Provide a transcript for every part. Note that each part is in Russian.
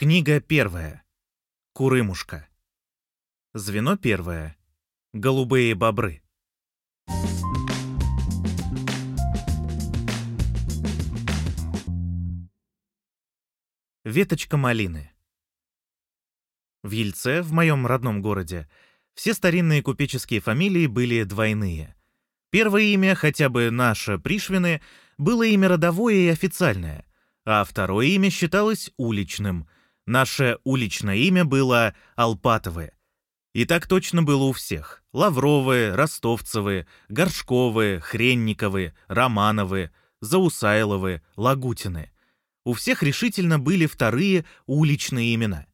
Книга первая. Курымушка. Звено первое. Голубые бобры. Веточка малины. В Ельце, в моем родном городе, все старинные купеческие фамилии были двойные. Первое имя, хотя бы наше Пришвины, было имя родовое и официальное, а второе имя считалось уличным. Наше уличное имя было Алпатовы. И так точно было у всех. Лавровы, Ростовцевы, Горшковы, Хренниковы, Романовы, Заусайловы, Лагутины. У всех решительно были вторые уличные имена.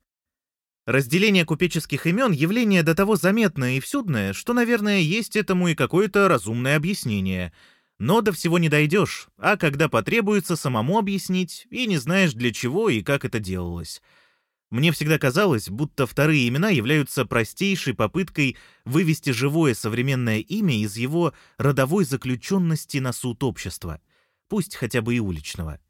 Разделение купеческих имен — явление до того заметное и всюдное, что, наверное, есть этому и какое-то разумное объяснение — но до всего не дойдешь, а когда потребуется самому объяснить, и не знаешь для чего и как это делалось. Мне всегда казалось, будто вторые имена являются простейшей попыткой вывести живое современное имя из его родовой заключенности на суд общества, пусть хотя бы и уличного.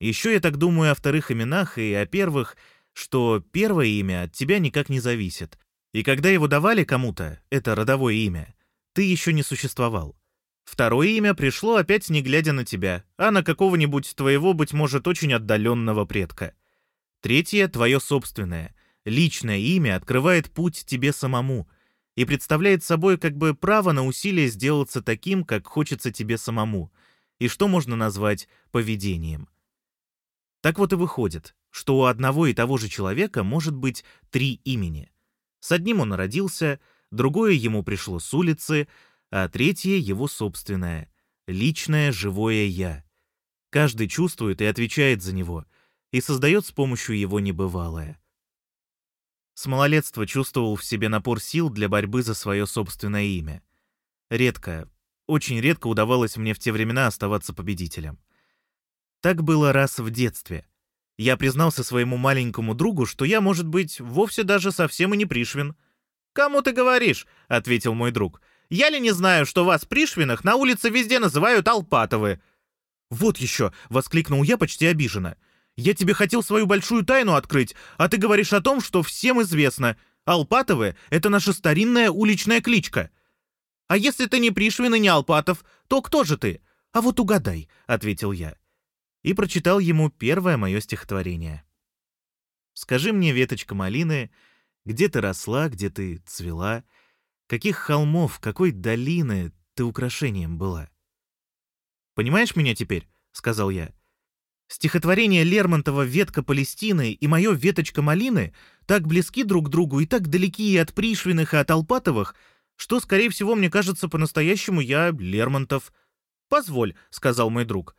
Еще я так думаю о вторых именах и о первых, что первое имя от тебя никак не зависит, и когда его давали кому-то, это родовое имя, ты еще не существовал. Второе имя пришло опять не глядя на тебя, а на какого-нибудь твоего, быть может, очень отдаленного предка. Третье — твое собственное. Личное имя открывает путь тебе самому и представляет собой как бы право на усилие сделаться таким, как хочется тебе самому, и что можно назвать поведением. Так вот и выходит, что у одного и того же человека может быть три имени. С одним он родился, другое ему пришло с улицы — а третье — его собственное, личное живое «я». Каждый чувствует и отвечает за него, и создает с помощью его небывалое. С малолетства чувствовал в себе напор сил для борьбы за свое собственное имя. Редко, очень редко удавалось мне в те времена оставаться победителем. Так было раз в детстве. Я признался своему маленькому другу, что я, может быть, вовсе даже совсем и не Пришвин. «Кому ты говоришь?» — ответил мой друг — я ли не знаю, что вас, Пришвинах, на улице везде называют Алпатовы?» «Вот еще!» — воскликнул я почти обиженно. «Я тебе хотел свою большую тайну открыть, а ты говоришь о том, что всем известно. Алпатовы — это наша старинная уличная кличка». «А если ты не Пришвин и не Алпатов, то кто же ты?» «А вот угадай», — ответил я. И прочитал ему первое мое стихотворение. «Скажи мне, веточка малины, где ты росла, где ты цвела?» Каких холмов, какой долины ты украшением была? «Понимаешь меня теперь?» — сказал я. Стихотворение Лермонтова «Ветка Палестины» и мое «Веточка малины» так близки друг к другу и так далеки и от Пришвиных, и от Алпатовых, что, скорее всего, мне кажется, по-настоящему я Лермонтов. «Позволь», — сказал мой друг.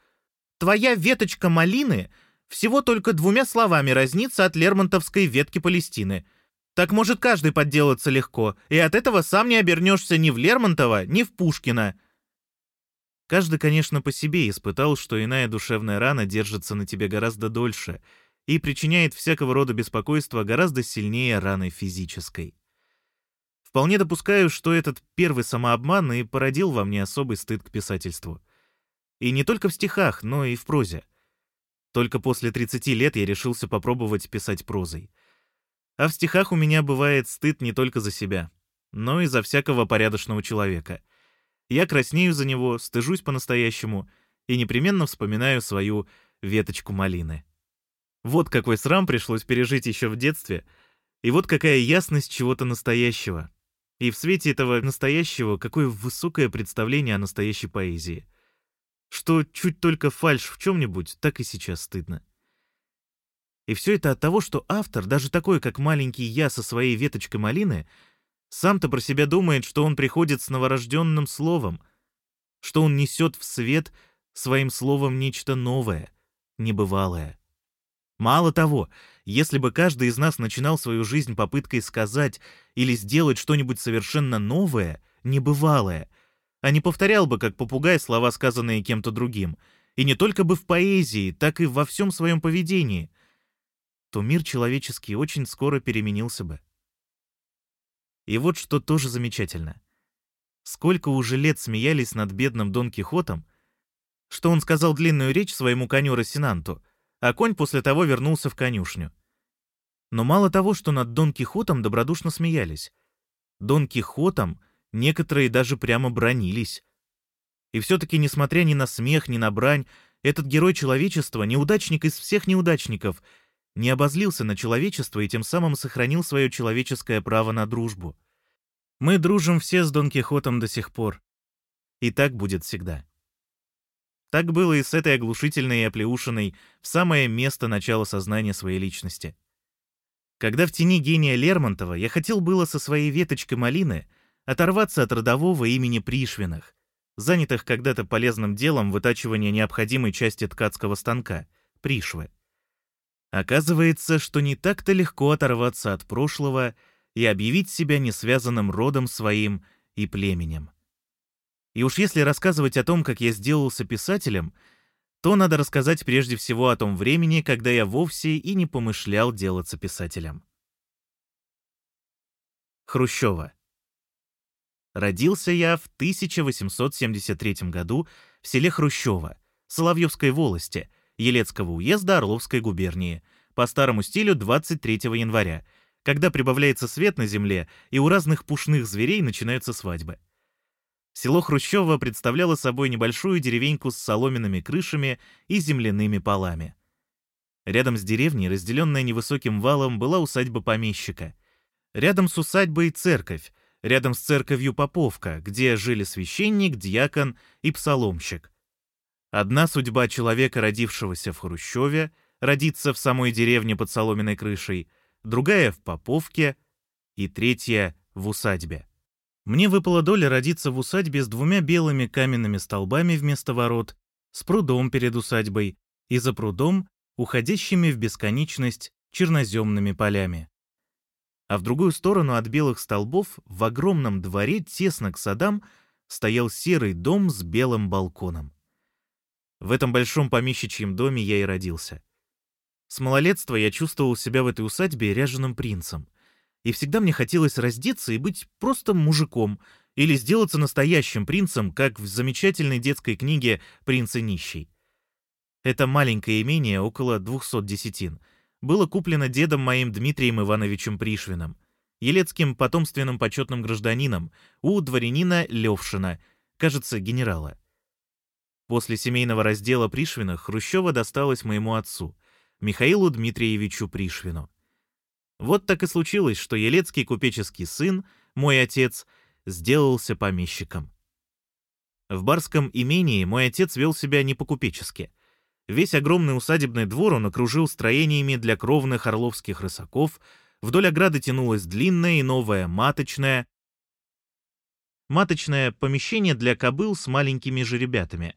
«Твоя веточка малины всего только двумя словами разнится от лермонтовской ветки Палестины. Так может каждый подделаться легко, и от этого сам не обернешься ни в Лермонтова, ни в Пушкина. Каждый, конечно, по себе испытал, что иная душевная рана держится на тебе гораздо дольше и причиняет всякого рода беспокойство гораздо сильнее раны физической. Вполне допускаю, что этот первый самообман и породил во мне особый стыд к писательству. И не только в стихах, но и в прозе. Только после 30 лет я решился попробовать писать прозой — а в стихах у меня бывает стыд не только за себя, но и за всякого порядочного человека. Я краснею за него, стыжусь по-настоящему и непременно вспоминаю свою веточку малины. Вот какой срам пришлось пережить еще в детстве, и вот какая ясность чего-то настоящего. И в свете этого настоящего какое высокое представление о настоящей поэзии. Что чуть только фальшь в чем-нибудь, так и сейчас стыдно. И все это от того, что автор, даже такой, как маленький я со своей веточкой малины, сам-то про себя думает, что он приходит с новорожденным словом, что он несет в свет своим словом нечто новое, небывалое. Мало того, если бы каждый из нас начинал свою жизнь попыткой сказать или сделать что-нибудь совершенно новое, небывалое, а не повторял бы, как попугай, слова, сказанные кем-то другим, и не только бы в поэзии, так и во всем своем поведении — то мир человеческий очень скоро переменился бы. И вот что тоже замечательно. Сколько уже лет смеялись над бедным Дон Кихотом, что он сказал длинную речь своему коню Росинанту, а конь после того вернулся в конюшню. Но мало того, что над Дон Кихотом добродушно смеялись. Дон Кихотом некоторые даже прямо бронились. И все-таки, несмотря ни на смех, ни на брань, этот герой человечества, неудачник из всех неудачников, не обозлился на человечество и тем самым сохранил свое человеческое право на дружбу. Мы дружим все с Дон Кихотом до сих пор. И так будет всегда. Так было и с этой оглушительной и оплеушиной в самое место начала сознания своей личности. Когда в тени гения Лермонтова я хотел было со своей веточкой малины оторваться от родового имени Пришвиных, занятых когда-то полезным делом вытачивания необходимой части ткацкого станка, Пришвы. Оказывается, что не так-то легко оторваться от прошлого и объявить себя несвязанным родом своим и племенем. И уж если рассказывать о том, как я сделался писателем — то надо рассказать прежде всего о том времени, когда я вовсе и не помышлял делаться писателем. Хрущева. Родился я в 1873 году в селе Хрущево, Соловьевской волости, Елецкого уезда Орловской губернии, по старому стилю 23 января, когда прибавляется свет на земле и у разных пушных зверей начинаются свадьбы. Село Хрущево представляло собой небольшую деревеньку с соломенными крышами и земляными полами. Рядом с деревней, разделенная невысоким валом, была усадьба помещика. Рядом с усадьбой церковь, рядом с церковью Поповка, где жили священник, дьякон и псаломщик. Одна судьба человека, родившегося в Хрущеве, родиться в самой деревне под соломенной крышей, другая — в Поповке и третья — в усадьбе. Мне выпала доля родиться в усадьбе с двумя белыми каменными столбами вместо ворот, с прудом перед усадьбой и за прудом, уходящими в бесконечность черноземными полями. А в другую сторону от белых столбов, в огромном дворе, тесно к садам, стоял серый дом с белым балконом. В этом большом помещичьем доме я и родился. С малолетства я чувствовал себя в этой усадьбе ряженым принцем и всегда мне хотелось раздеться и быть просто мужиком или сделаться настоящим принцем, как в замечательной детской книге «Принц и нищий». Это маленькое имение, около 200 десятин, было куплено дедом моим Дмитрием Ивановичем Пришвиным, елецким потомственным почетным гражданином у дворянина Левшина, кажется, генерала. После семейного раздела Пришвина Хрущева досталось моему отцу, Михаилу Дмитриевичу Пришвину. Вот так и случилось, что елецкий купеческий сын, мой отец, сделался помещиком. В барском имении мой отец вел себя не по-купечески. Весь огромный усадебный двор он окружил строениями для кровных орловских рысаков, вдоль ограды тянулось длинное и новое маточное, маточное помещение для кобыл с маленькими жеребятами.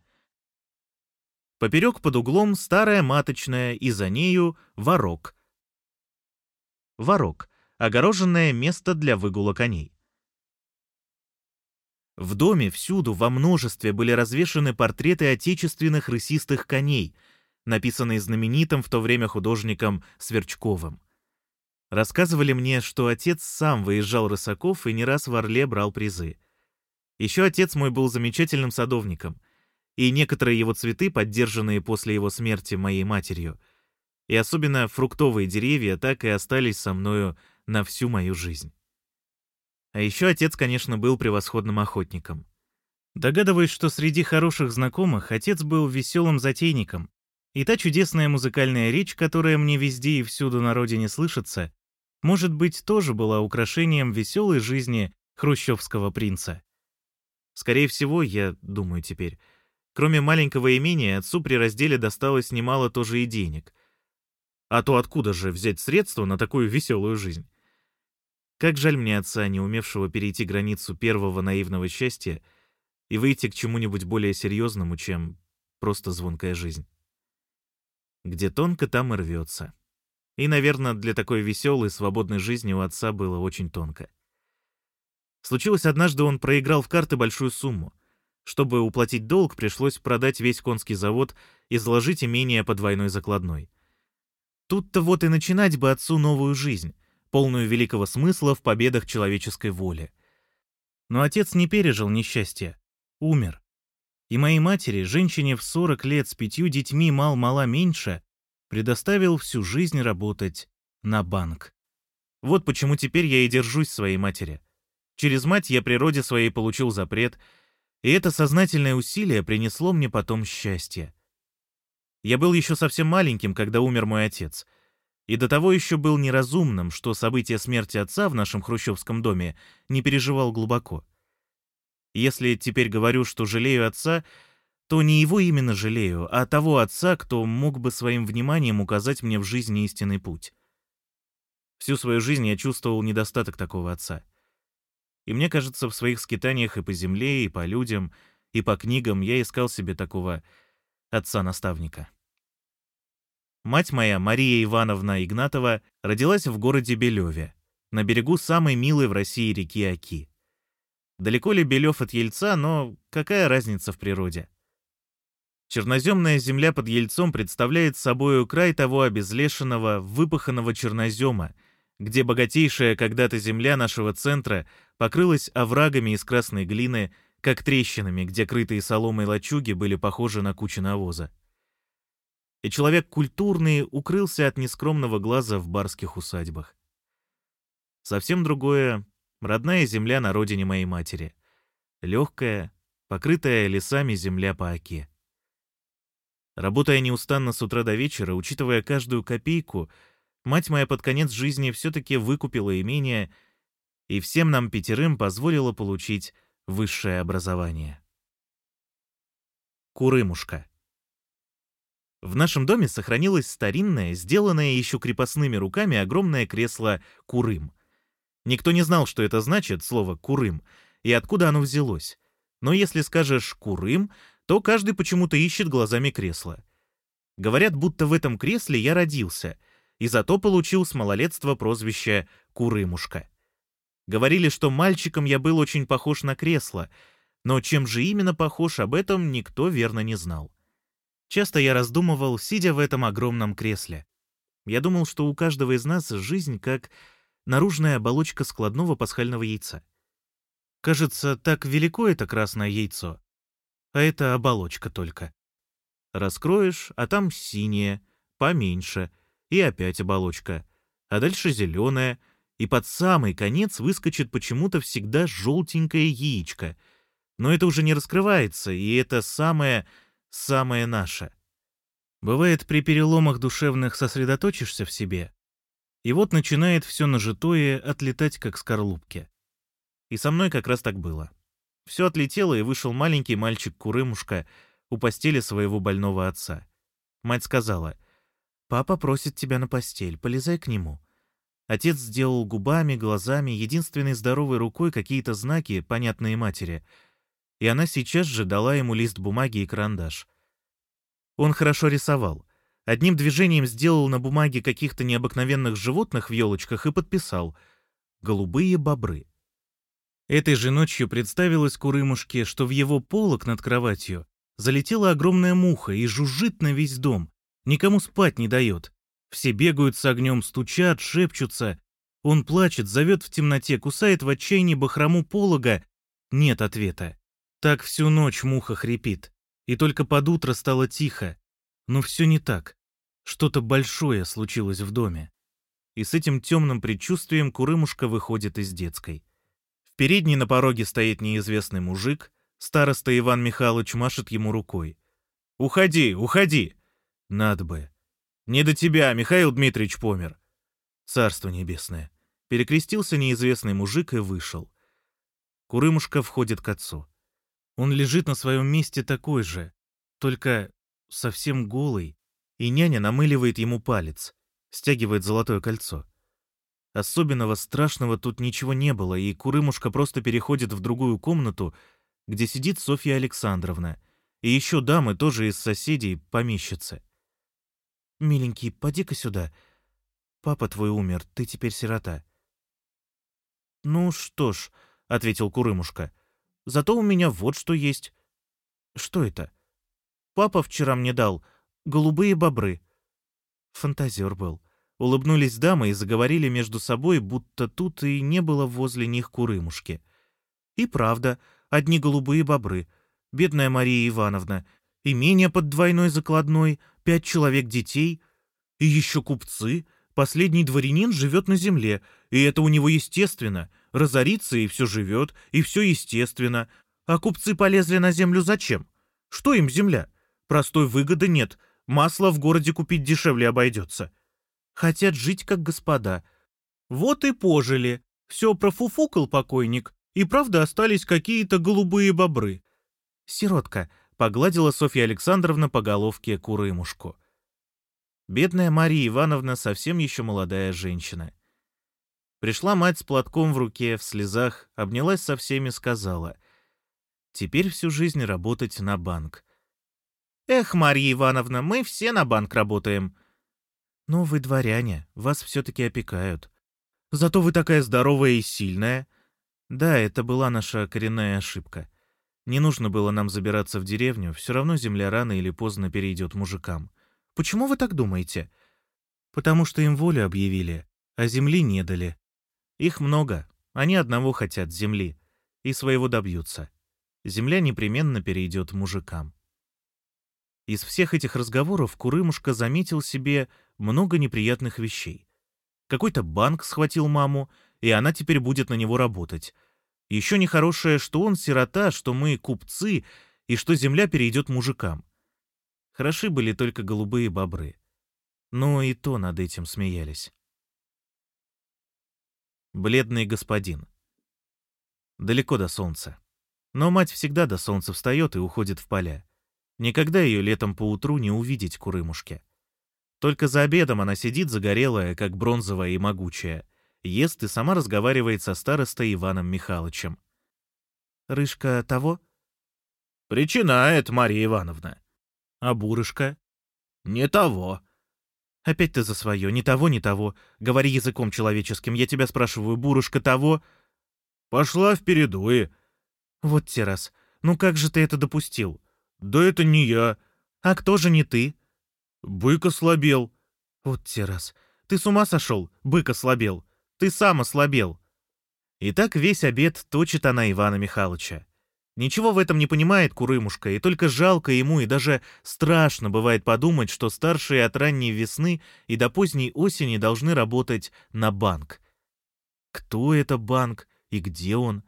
Поперек под углом старая маточная и за нею ворок — ворок, огороженное место для выгула коней. В доме всюду во множестве были развешаны портреты отечественных рысистых коней, написанные знаменитым в то время художником Сверчковым. Рассказывали мне, что отец сам выезжал рысаков и не раз в Орле брал призы. Еще отец мой был замечательным садовником, и некоторые его цветы, поддержанные после его смерти моей матерью, и особенно фруктовые деревья так и остались со мною на всю мою жизнь. А еще отец, конечно, был превосходным охотником. Догадываюсь, что среди хороших знакомых отец был веселым затейником, и та чудесная музыкальная речь, которая мне везде и всюду на родине слышится, может быть, тоже была украшением веселой жизни хрущевского принца. Скорее всего, я думаю теперь, кроме маленького имения, отцу при разделе досталось немало тоже и денег, а то откуда же взять средства на такую веселую жизнь? Как жаль мне отца, не умевшего перейти границу первого наивного счастья и выйти к чему-нибудь более серьезному, чем просто звонкая жизнь. Где тонко, там и рвется. И, наверное, для такой веселой, свободной жизни у отца было очень тонко. Случилось однажды, он проиграл в карты большую сумму. Чтобы уплатить долг, пришлось продать весь конский завод и заложить имение по двойной закладной. Тут-то вот и начинать бы отцу новую жизнь, полную великого смысла в победах человеческой воли. Но отец не пережил несчастья, умер. И моей матери, женщине в 40 лет с пятью детьми мал-мала меньше, предоставил всю жизнь работать на банк. Вот почему теперь я и держусь своей матери. Через мать я природе своей получил запрет, и это сознательное усилие принесло мне потом счастье. Я был еще совсем маленьким, когда умер мой отец, и до того еще был неразумным, что события смерти отца в нашем хрущевском доме не переживал глубоко. Если теперь говорю, что жалею отца, то не его именно жалею, а того отца, кто мог бы своим вниманием указать мне в жизни истинный путь. Всю свою жизнь я чувствовал недостаток такого отца. И мне кажется, в своих скитаниях и по земле, и по людям, и по книгам я искал себе такого отца-наставника. Мать моя, Мария Ивановна Игнатова, родилась в городе Белеве, на берегу самой милой в России реки Оки. Далеко ли Белев от Ельца, но какая разница в природе? Черноземная земля под Ельцом представляет собой край того обезлешенного, выпаханного чернозема, где богатейшая когда-то земля нашего центра покрылась оврагами из красной глины, как трещинами, где крытые соломой лачуги были похожи на кучу навоза. И человек культурный укрылся от нескромного глаза в барских усадьбах. Совсем другое — родная земля на родине моей матери. Легкая, покрытая лесами земля по оке. Работая неустанно с утра до вечера, учитывая каждую копейку, мать моя под конец жизни все-таки выкупила имение и всем нам пятерым позволила получить высшее образование. Курымушка. В нашем доме сохранилось старинное, сделанное еще крепостными руками огромное кресло «Курым». Никто не знал, что это значит, слово «Курым», и откуда оно взялось. Но если скажешь «Курым», то каждый почему-то ищет глазами кресло. Говорят, будто в этом кресле я родился, и зато получил с малолетства прозвище «Курымушка». Говорили, что мальчиком я был очень похож на кресло, но чем же именно похож, об этом никто верно не знал. Часто я раздумывал, сидя в этом огромном кресле. Я думал, что у каждого из нас жизнь как наружная оболочка складного пасхального яйца. Кажется, так велико это красное яйцо, а это оболочка только. Раскроешь, а там синее, поменьше, и опять оболочка, а дальше зеленая, и под самый конец выскочит почему-то всегда желтенькое яичко. Но это уже не раскрывается, и это самое, самое наше. Бывает, при переломах душевных сосредоточишься в себе, и вот начинает все нажитое отлетать, как скорлупки. И со мной как раз так было. Все отлетело, и вышел маленький мальчик-курымушка у постели своего больного отца. Мать сказала, «Папа просит тебя на постель, полезай к нему». Отец сделал губами, глазами, единственной здоровой рукой какие-то знаки, понятные матери, и она сейчас же дала ему лист бумаги и карандаш. Он хорошо рисовал. Одним движением сделал на бумаге каких-то необыкновенных животных в елочках и подписал «Голубые бобры». Этой же ночью представилось Курымушке, что в его полок над кроватью залетела огромная муха и жужжит на весь дом. Никому спать не дает. Все бегают с огнем, стучат, шепчутся. Он плачет, зовет в темноте, кусает в отчаянии бахрому полога. Нет ответа. Так всю ночь муха хрипит. И только под утро стало тихо. Но все не так. Что-то большое случилось в доме. И с этим темным предчувствием Курымушка выходит из детской передней на пороге стоит неизвестный мужик, староста Иван Михайлович машет ему рукой. «Уходи, уходи!» «Надо бы!» «Не до тебя, Михаил Дмитриевич помер!» «Царство небесное!» Перекрестился неизвестный мужик и вышел. Курымушка входит к отцу. Он лежит на своем месте такой же, только совсем голый, и няня намыливает ему палец, стягивает золотое кольцо. Особенного страшного тут ничего не было, и Курымушка просто переходит в другую комнату, где сидит Софья Александровна, и еще дамы тоже из соседей, помещицы. «Миленький, поди-ка сюда. Папа твой умер, ты теперь сирота». «Ну что ж», — ответил Курымушка, — «зато у меня вот что есть». «Что это?» «Папа вчера мне дал. Голубые бобры». Фантазер был. Улыбнулись дамы и заговорили между собой, будто тут и не было возле них курымушки. И правда, одни голубые бобры. Бедная Мария Ивановна. Имение под двойной закладной, пять человек детей. И еще купцы. Последний дворянин живет на земле, и это у него естественно. Разорится и все живет, и все естественно. А купцы полезли на землю зачем? Что им земля? Простой выгоды нет. Масло в городе купить дешевле обойдется. Хотят жить как господа. Вот и пожили. Все профуфукал покойник, и правда остались какие-то голубые бобры. Сиротка, погладила Софья Александровна по головке курымушку. Бедная Мария Ивановна совсем еще молодая женщина. Пришла мать с платком в руке, в слезах, обнялась со всеми, сказала. «Теперь всю жизнь работать на банк». «Эх, Марья Ивановна, мы все на банк работаем». «Ну, вы дворяне, вас все-таки опекают. Зато вы такая здоровая и сильная». Да, это была наша коренная ошибка. Не нужно было нам забираться в деревню, все равно земля рано или поздно перейдет мужикам. Почему вы так думаете? Потому что им волю объявили, а земли не дали. Их много, они одного хотят земли, и своего добьются. Земля непременно перейдет мужикам. Из всех этих разговоров Курымушка заметил себе много неприятных вещей. Какой-то банк схватил маму, и она теперь будет на него работать. Еще нехорошее, что он сирота, что мы купцы, и что земля перейдет мужикам. Хороши были только голубые бобры. Но и то над этим смеялись. Бледный господин. Далеко до солнца. Но мать всегда до солнца встает и уходит в поля. Никогда ее летом поутру не увидеть курымушке. Только за обедом она сидит загорелая, как бронзовая и могучая, ест и сама разговаривает со старостой Иваном Михайловичем. «Рыжка того?» «Причинает, Мария Ивановна. А бурышка? Не того. Опять ты за свое. Ни того, ни того. Говори языком человеческим. Я тебя спрашиваю, бурушка того? Пошла впереду и... Вот те раз. Ну как же ты это допустил? Да это не я. А кто же не ты? Бык ослабел. Вот те раз. Ты с ума сошел? Бык ослабел. Ты сам ослабел. И так весь обед точит она Ивана Михайловича. Ничего в этом не понимает Курымушка, и только жалко ему и даже страшно бывает подумать, что старшие от ранней весны и до поздней осени должны работать на банк. Кто это банк и где он?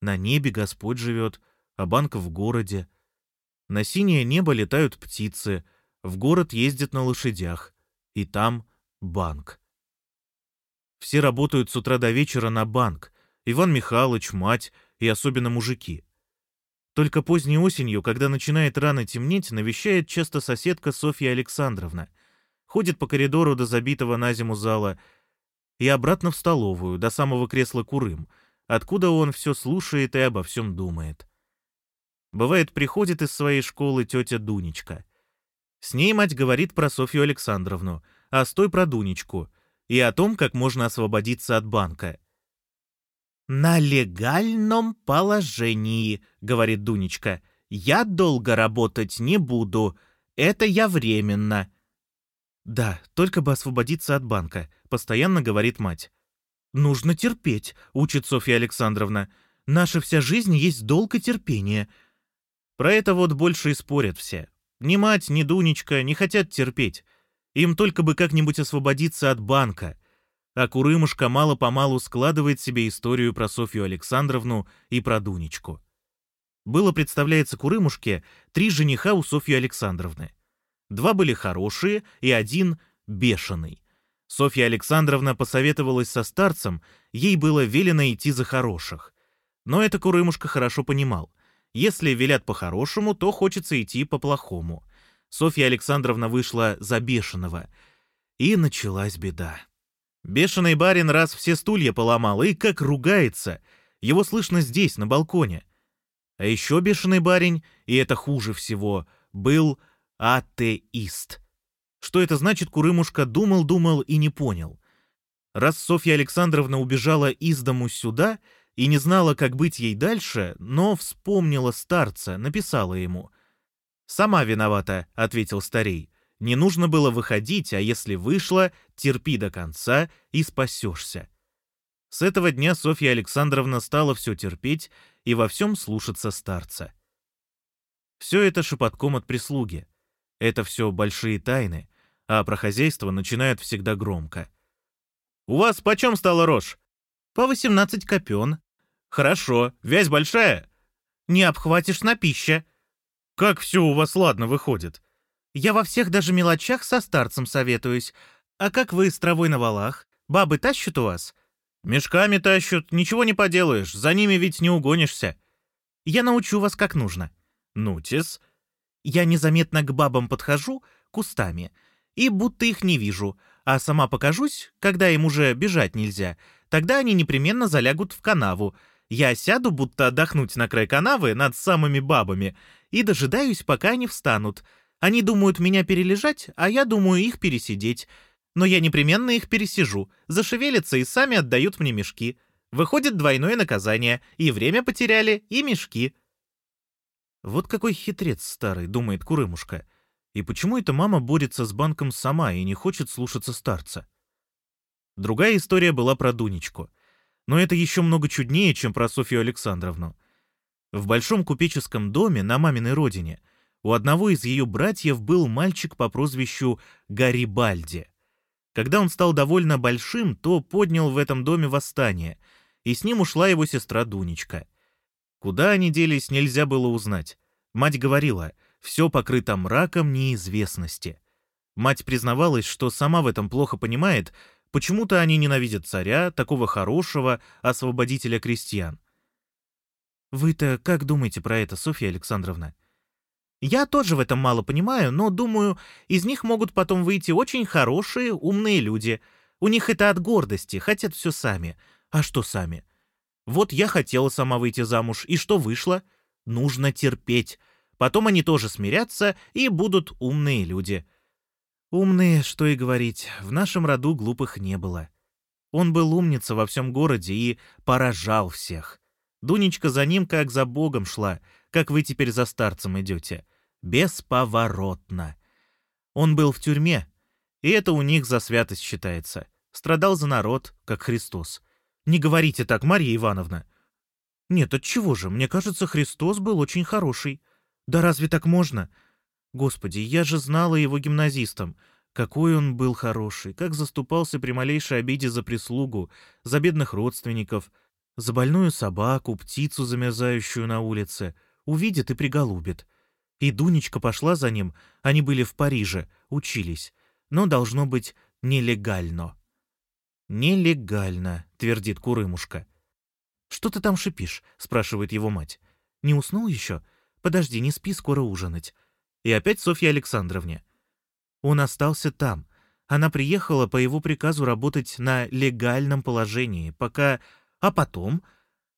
На небе Господь живет, а банк в городе. На синее небо летают птицы, в город ездят на лошадях, и там банк. Все работают с утра до вечера на банк. Иван Михайлович, мать и особенно мужики — только поздней осенью, когда начинает рано темнеть, навещает часто соседка Софья Александровна. Ходит по коридору до забитого на зиму зала и обратно в столовую, до самого кресла Курым, откуда он все слушает и обо всем думает. Бывает, приходит из своей школы тетя Дунечка. С ней мать говорит про Софью Александровну, а с той про Дунечку, и о том, как можно освободиться от банка — «На легальном положении», — говорит Дунечка. «Я долго работать не буду. Это я временно». «Да, только бы освободиться от банка», — постоянно говорит мать. «Нужно терпеть», — учит Софья Александровна. «Наша вся жизнь есть долг и терпение». Про это вот больше и спорят все. Ни мать, ни Дунечка не хотят терпеть. Им только бы как-нибудь освободиться от банка — а Курымушка мало-помалу складывает себе историю про Софью Александровну и про Дунечку. Было, представляется Курымушке, три жениха у Софьи Александровны. Два были хорошие и один бешеный. Софья Александровна посоветовалась со старцем, ей было велено идти за хороших. Но это Курымушка хорошо понимал. Если велят по-хорошему, то хочется идти по-плохому. Софья Александровна вышла за бешеного. И началась беда. Бешеный барин раз все стулья поломал и как ругается. Его слышно здесь, на балконе. А еще бешеный барин, и это хуже всего, был атеист. Что это значит, Курымушка думал-думал и не понял. Раз Софья Александровна убежала из дому сюда и не знала, как быть ей дальше, но вспомнила старца, написала ему. «Сама виновата», — ответил старей. Не нужно было выходить, а если вышло, терпи до конца и спасешься. С этого дня Софья Александровна стала все терпеть и во всем слушаться старца. Все это шепотком от прислуги. Это все большие тайны, а про хозяйство начинают всегда громко. «У вас почем стала рожь?» «По 18 копен». «Хорошо. Вязь большая?» «Не обхватишь на пища». «Как все у вас ладно выходит?» «Я во всех даже мелочах со старцем советуюсь. А как вы с травой на валах? Бабы тащат у вас?» «Мешками тащат, ничего не поделаешь, за ними ведь не угонишься». «Я научу вас как нужно». «Нутис». «Я незаметно к бабам подхожу, кустами, и будто их не вижу, а сама покажусь, когда им уже бежать нельзя. Тогда они непременно залягут в канаву. Я сяду, будто отдохнуть на край канавы над самыми бабами, и дожидаюсь, пока они встанут. Они думают меня перележать, а я думаю их пересидеть. Но я непременно их пересижу, зашевелятся и сами отдают мне мешки. Выходит двойное наказание, и время потеряли, и мешки. Вот какой хитрец старый, думает Курымушка. И почему эта мама борется с банком сама и не хочет слушаться старца? Другая история была про Дунечку. Но это еще много чуднее, чем про Софью Александровну. В большом купеческом доме на маминой родине у одного из ее братьев был мальчик по прозвищу Гарибальди. Когда он стал довольно большим, то поднял в этом доме восстание, и с ним ушла его сестра Дунечка. Куда они делись, нельзя было узнать. Мать говорила — все покрыто мраком неизвестности. Мать признавалась, что сама в этом плохо понимает, почему-то они ненавидят царя, такого хорошего, освободителя крестьян. «Вы-то как думаете про это, Софья Александровна?» «Я тоже в этом мало понимаю, но, думаю, из них могут потом выйти очень хорошие, умные люди. У них это от гордости, хотят все сами. А что сами? Вот я хотела сама выйти замуж, и что вышло? Нужно терпеть. Потом они тоже смирятся и будут умные люди. Умные, что и говорить, в нашем роду глупых не было. Он был умница во всем городе и поражал всех. Дунечка за ним как за богом шла, как вы теперь за старцем идете. Бесповоротно. Он был в тюрьме, и это у них за святость считается. Страдал за народ, как Христос. Не говорите так, Марья Ивановна. Нет, от чего же? Мне кажется, Христос был очень хороший. Да разве так можно? Господи, я же знала его гимназистом. Какой он был хороший, как заступался при малейшей обиде за прислугу, за бедных родственников, за больную собаку, птицу, замерзающую на улице. Увидит и приголубит. И Дунечка пошла за ним, они были в Париже, учились. Но должно быть нелегально. «Нелегально», — твердит Курымушка. «Что ты там шипишь?» — спрашивает его мать. «Не уснул еще?» Подожди, не спи, скоро ужинать. И опять Софья Александровне. Он остался там. Она приехала по его приказу работать на легальном положении, пока... А потом...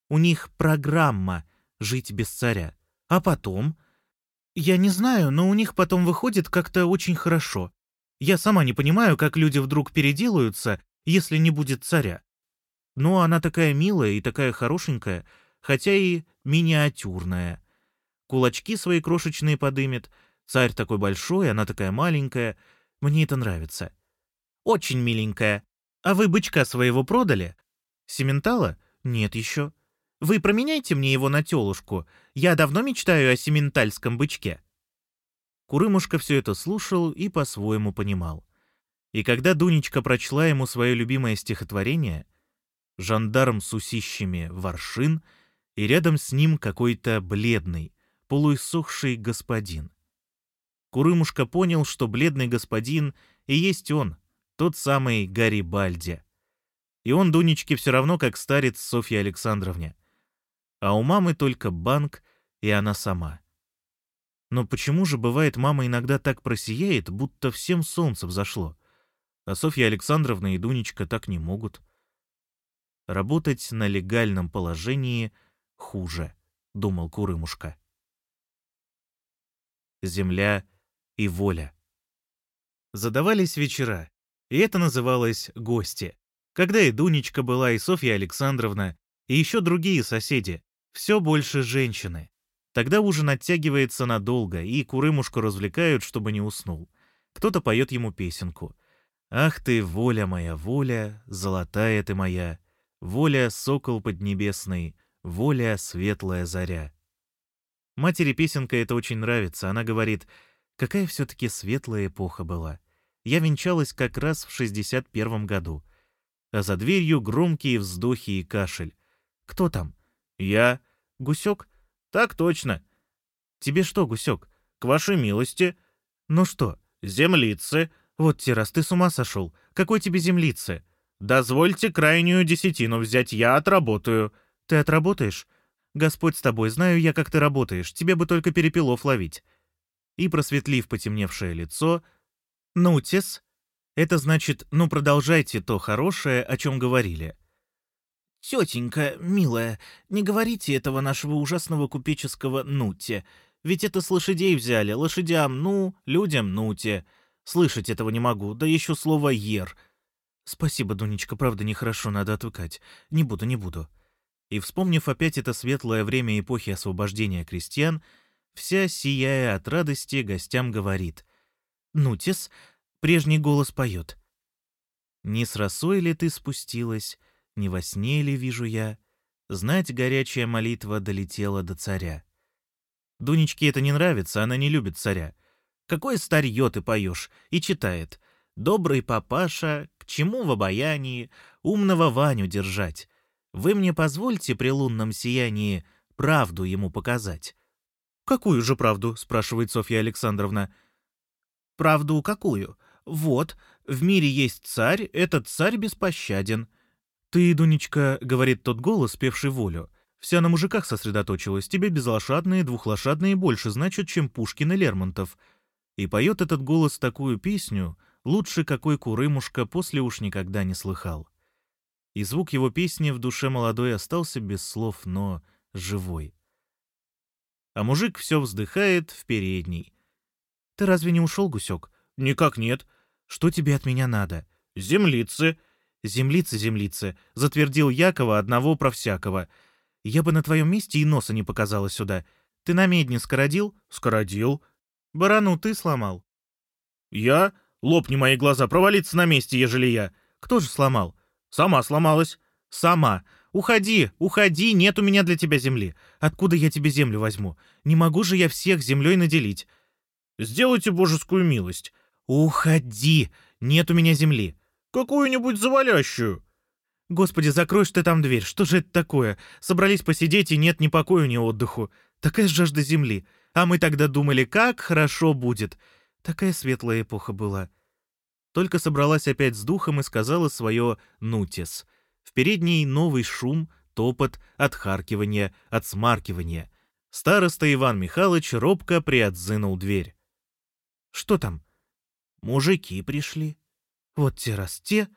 У них программа «Жить без царя». А потом... Я не знаю, но у них потом выходит как-то очень хорошо. Я сама не понимаю, как люди вдруг переделаются, если не будет царя. Но она такая милая и такая хорошенькая, хотя и миниатюрная кулачки свои крошечные подымет. Царь такой большой, она такая маленькая. Мне это нравится. Очень миленькая. А вы бычка своего продали? Сементала? Нет еще. Вы променяйте мне его на телушку. Я давно мечтаю о сементальском бычке. Курымушка все это слушал и по-своему понимал. И когда Дунечка прочла ему свое любимое стихотворение «Жандарм с усищами воршин», и рядом с ним какой-то бледный, полуиссохший господин. Курымушка понял, что бледный господин и есть он, тот самый Гарибальди. И он Дунечке все равно как старец Софье Александровне. А у мамы только банк и она сама. Но почему же бывает мама иногда так просияет, будто всем солнце взошло? А Софья Александровна и Дунечка так не могут. Работать на легальном положении хуже, думал Курымушка земля и воля. Задавались вечера, и это называлось «гости», когда и Дунечка была, и Софья Александровна, и еще другие соседи, все больше женщины. Тогда ужин оттягивается надолго, и Курымушку развлекают, чтобы не уснул. Кто-то поет ему песенку. «Ах ты, воля моя, воля, золотая ты моя, воля, сокол поднебесный, воля, светлая заря». Матери песенка это очень нравится. Она говорит, какая все-таки светлая эпоха была. Я венчалась как раз в 61 году. А за дверью громкие вздохи и кашель. «Кто там?» «Я». «Гусек?» «Так точно». «Тебе что, Гусек?» «К вашей милости». «Ну что?» «Землицы». «Вот те раз ты с ума сошел. Какой тебе землицы?» «Дозвольте крайнюю десятину взять, я отработаю». «Ты отработаешь?» «Господь с тобой, знаю я, как ты работаешь. Тебе бы только перепелов ловить». И, просветлив потемневшее лицо, «Нутис?» Это значит «ну продолжайте то хорошее, о чем говорили». «Тетенька, милая, не говорите этого нашего ужасного купеческого «нуте», ведь это с лошадей взяли, лошадям «ну», людям «нуте». Слышать этого не могу, да еще слово «ер». Спасибо, Дунечка, правда нехорошо, надо отвыкать. Не буду, не буду. И, вспомнив опять это светлое время эпохи освобождения крестьян, вся, сияя от радости, гостям говорит. «Нутис», прежний голос поет. «Не с росой ли ты спустилась, не во сне ли вижу я? Знать горячая молитва долетела до царя». Дунечке это не нравится, она не любит царя. «Какое старье ты поешь?» и читает. «Добрый папаша, к чему в обаянии умного Ваню держать? Вы мне позвольте при лунном сиянии правду ему показать». «Какую же правду?» — спрашивает Софья Александровна. «Правду какую? Вот, в мире есть царь, этот царь беспощаден». «Ты, Дунечка, — говорит тот голос, певший волю, — вся на мужиках сосредоточилась, тебе безлошадные, двухлошадные больше значат, чем Пушкин и Лермонтов». И поет этот голос такую песню, лучше какой курымушка после уж никогда не слыхал и звук его песни в душе молодой остался без слов, но живой. А мужик все вздыхает в передней. «Ты разве не ушел, гусек?» «Никак нет». «Что тебе от меня надо?» «Землицы». «Землицы, землицы», — затвердил Якова одного про всякого. «Я бы на твоем месте и носа не показала сюда. Ты на медне скородил?» «Скородил». «Барану ты сломал?» «Я? Лопни мои глаза, провалиться на месте, ежели я». «Кто же сломал?» Сама сломалась. Сама. Уходи, уходи, нет у меня для тебя земли. Откуда я тебе землю возьму? Не могу же я всех землей наделить. Сделайте божескую милость. Уходи, нет у меня земли. Какую-нибудь завалящую. Господи, закроешь ты там дверь, что же это такое? Собрались посидеть, и нет ни покою, ни отдыху. Такая жажда земли. А мы тогда думали, как хорошо будет. Такая светлая эпоха была. Только собралась опять с духом и сказала свое «нутис». В передней новый шум, топот, отхаркивание, отсмаркивание. Староста Иван Михайлович робко приотзынул дверь. «Что там?» «Мужики пришли». «Вот те раз те?»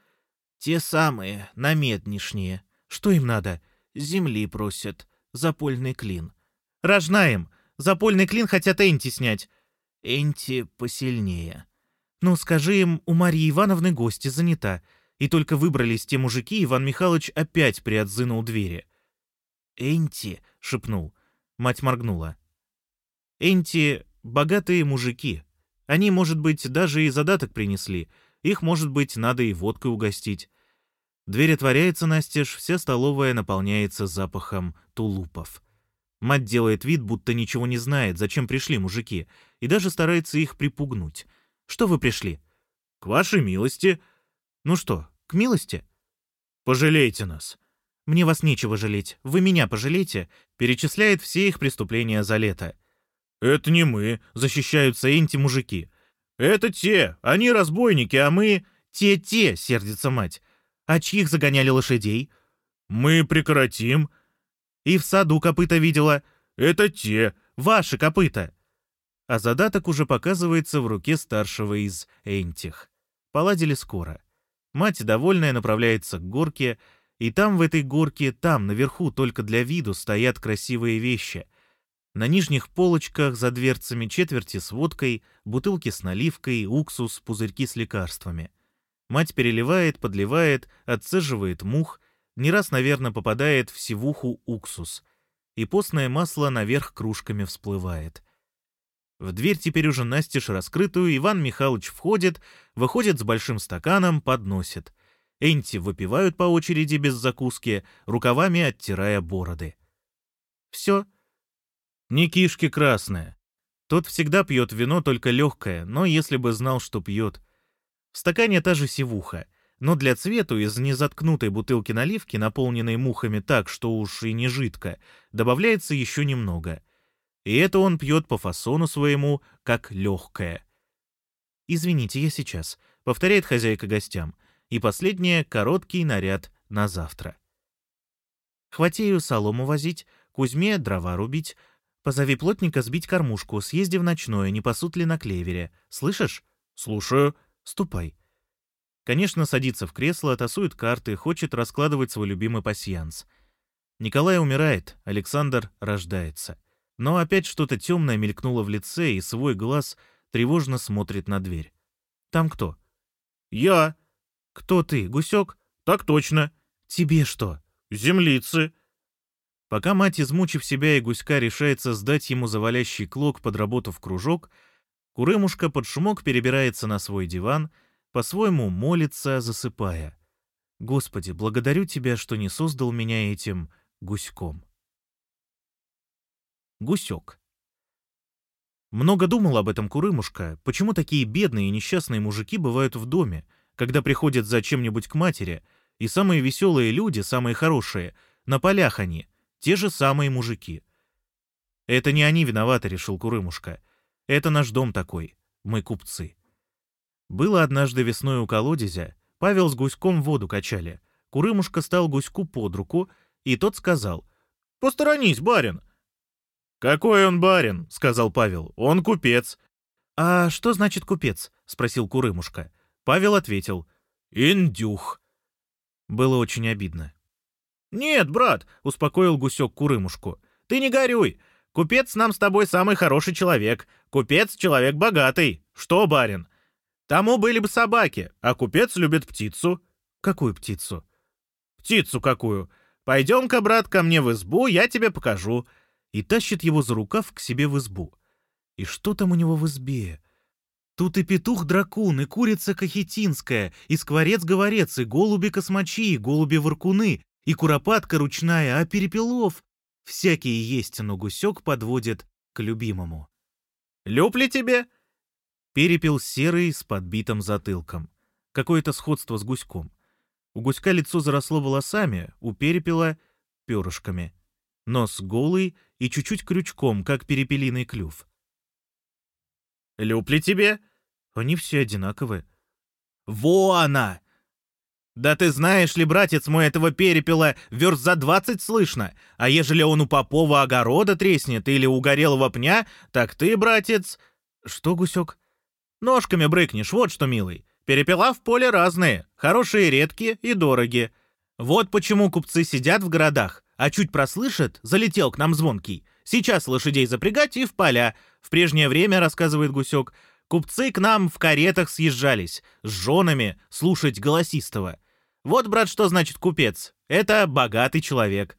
«Те самые, намеднишние. Что им надо?» «Земли просят. Запольный клин». «Рожнаем! Запольный клин хотят Энти снять». «Энти посильнее». «Ну, скажи им, у Марии Ивановны гости занята». И только выбрались те мужики, Иван Михайлович опять приотзынул двери. «Энти», — шепнул. Мать моргнула. «Энти — богатые мужики. Они, может быть, даже и задаток принесли. Их, может быть, надо и водкой угостить». Дверь отворяется настежь, вся столовая наполняется запахом тулупов. Мать делает вид, будто ничего не знает, зачем пришли мужики, и даже старается их припугнуть — что вы пришли?» «К вашей милости». «Ну что, к милости?» «Пожалейте нас». «Мне вас нечего жалеть. Вы меня пожалейте», перечисляет все их преступления за лето. «Это не мы», — защищаются энти-мужики. «Это те, они разбойники, а мы...» «Те-те», — сердится мать. «А чьих загоняли лошадей?» «Мы прекратим». «И в саду копыта видела». «Это те». «Ваши копыта» а задаток уже показывается в руке старшего из Энтих. Поладили скоро. Мать, довольная, направляется к горке, и там, в этой горке, там, наверху, только для виду, стоят красивые вещи. На нижних полочках за дверцами четверти с водкой, бутылки с наливкой, уксус, пузырьки с лекарствами. Мать переливает, подливает, отцеживает мух, не раз, наверное, попадает в сивуху уксус. И постное масло наверх кружками всплывает — в дверь теперь уже настежь раскрытую Иван Михайлович входит, выходит с большим стаканом, подносит. Энти выпивают по очереди без закуски, рукавами оттирая бороды. Все. Никишки красная. Тот всегда пьет вино только легкое, но если бы знал, что пьет. В стакане та же сивуха, но для цвету из незаткнутой бутылки наливки, наполненной мухами так, что уж и не жидко, добавляется еще немного. И это он пьет по фасону своему, как легкое. «Извините, я сейчас», — повторяет хозяйка гостям. И последнее — короткий наряд на завтра. Хватею солому возить, Кузьме дрова рубить, позови плотника сбить кормушку, съезди в ночное, не пасут ли на клевере. Слышишь? Слушаю. Ступай. Конечно, садится в кресло, тасует карты, хочет раскладывать свой любимый пасьянс. Николай умирает, Александр рождается. Но опять что-то темное мелькнуло в лице, и свой глаз тревожно смотрит на дверь. «Там кто?» «Я». «Кто ты, гусек?» «Так точно». «Тебе что?» «Землицы». Пока мать, измучив себя и гуська, решается сдать ему завалящий клок под работу в кружок, Курымушка под шумок перебирается на свой диван, по-своему молится, засыпая. «Господи, благодарю Тебя, что не создал меня этим гуськом». Гусек. Много думал об этом Курымушка, почему такие бедные и несчастные мужики бывают в доме, когда приходят за чем-нибудь к матери, и самые веселые люди, самые хорошие, на полях они, те же самые мужики. Это не они виноваты, решил Курымушка. Это наш дом такой, мы купцы. Было однажды весной у колодезя, Павел с гуськом воду качали. Курымушка стал гуську под руку, и тот сказал, «Посторонись, барин!» «Какой он барин?» — сказал Павел. «Он купец». «А что значит купец?» — спросил Курымушка. Павел ответил. «Индюх». Было очень обидно. «Нет, брат», — успокоил гусек Курымушку, — «ты не горюй. Купец нам с тобой самый хороший человек. Купец — человек богатый. Что, барин? Тому были бы собаки, а купец любит птицу». «Какую птицу?» «Птицу какую? Пойдем-ка, брат, ко мне в избу, я тебе покажу». И тащит его за рукав к себе в избу. И что там у него в избе? Тут и петух-дракун, и курица кахетинская, и скворец-говорец, и голуби-космачи, и голуби-воркуны, и куропатка ручная, а перепелов всякие есть, но гусек подводит к любимому. «Люб ли тебе?» Перепел серый с подбитым затылком. Какое-то сходство с гуськом. У гуська лицо заросло волосами, у перепела — перышками. Нос голый и чуть-чуть крючком, как перепелиный клюв. «Люб ли тебе?» Они все одинаковые. «Во она!» «Да ты знаешь ли, братец мой, этого перепела верст за двадцать слышно, а ежели он у Попова огорода треснет или у горелого пня, так ты, братец...» «Что, гусек?» «Ножками брыкнешь, вот что, милый. Перепела в поле разные, хорошие редкие и дорогие. Вот почему купцы сидят в городах, а чуть прослышат, залетел к нам звонкий. Сейчас лошадей запрягать и в поля. В прежнее время, рассказывает гусек, купцы к нам в каретах съезжались, с женами, слушать голосистого. Вот, брат, что значит купец. Это богатый человек.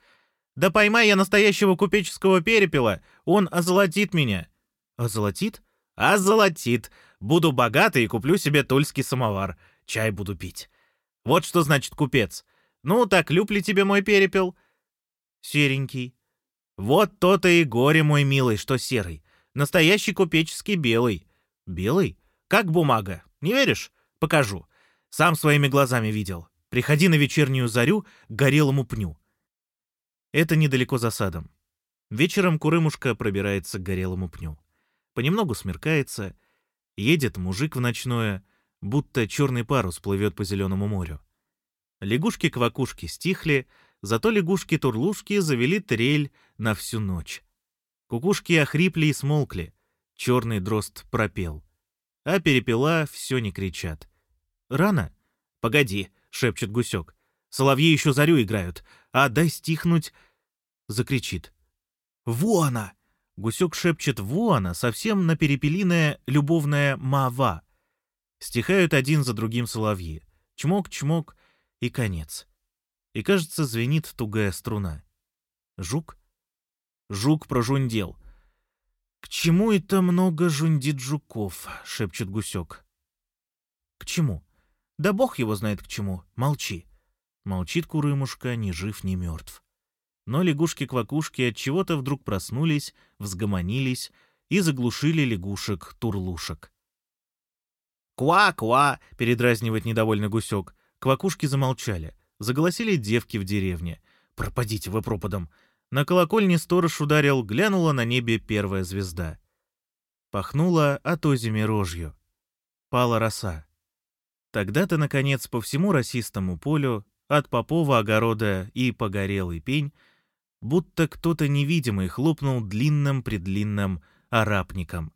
Да поймай я настоящего купеческого перепела, он озолотит меня. Озолотит? Озолотит. Буду богатый и куплю себе тульский самовар. Чай буду пить. Вот что значит купец. Ну, так люб ли тебе мой перепел? Серенький. Вот то-то и горе, мой милый, что серый. Настоящий купеческий белый. Белый? Как бумага. Не веришь? Покажу. Сам своими глазами видел. Приходи на вечернюю зарю к горелому пню. Это недалеко за садом. Вечером Курымушка пробирается к горелому пню. Понемногу смеркается, едет мужик в ночное, будто черный парус плывет по зеленому морю. Лягушки-квакушки стихли, зато лягушки-турлушки завели трель на всю ночь. Кукушки охрипли и смолкли, черный дрозд пропел. А перепела все не кричат. Рано? Погоди, шепчет гусек. Соловьи еще зарю играют, а дай стихнуть... Закричит. «Во она!» Гусек шепчет «во она» совсем на перепелиное любовное «мава». Стихают один за другим соловьи. Чмок-чмок и конец. И, кажется, звенит тугая струна. Жук? Жук прожундел. «К чему это много жундит жуков?» — шепчет гусек. «К чему?» Да бог его знает к чему. Молчи. Молчит Курымушка, ни жив, ни мертв. Но лягушки-квакушки от чего то вдруг проснулись, взгомонились и заглушили лягушек-турлушек. «Ква-ква!» — передразнивает недовольный гусек. Квакушки замолчали. Заголосили девки в деревне. «Пропадите вы пропадом!» На колокольне сторож ударил, глянула на небе первая звезда. Пахнула от озими рожью. Пала роса. Тогда-то, наконец, по всему расистому полю, от попова огорода и погорелый пень, будто кто-то невидимый хлопнул длинным-предлинным арапником.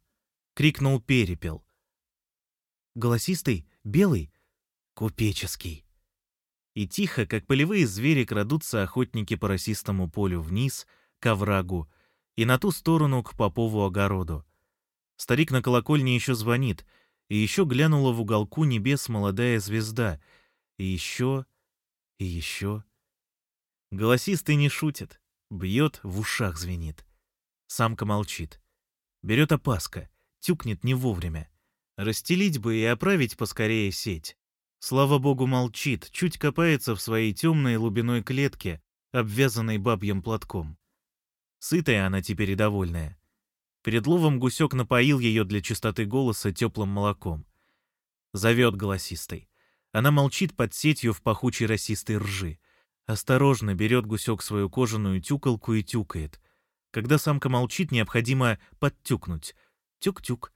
Крикнул перепел. Голосистый, белый, купеческий. И тихо, как полевые звери, крадутся охотники по расистому полю вниз, к оврагу, и на ту сторону к попову огороду. Старик на колокольне еще звонит — и еще глянула в уголку небес молодая звезда. И еще, и еще. Голосистый не шутит, бьет, в ушах звенит. Самка молчит. Берет опаска, тюкнет не вовремя. Расстелить бы и оправить поскорее сеть. Слава богу, молчит, чуть копается в своей темной лубиной клетке, обвязанной бабьим платком. Сытая она теперь и довольная. Перед ловом гусек напоил ее для чистоты голоса теплым молоком. Зовет голосистой. Она молчит под сетью в пахучей росистой ржи. Осторожно берет гусек свою кожаную тюкалку и тюкает. Когда самка молчит, необходимо подтюкнуть. Тюк-тюк.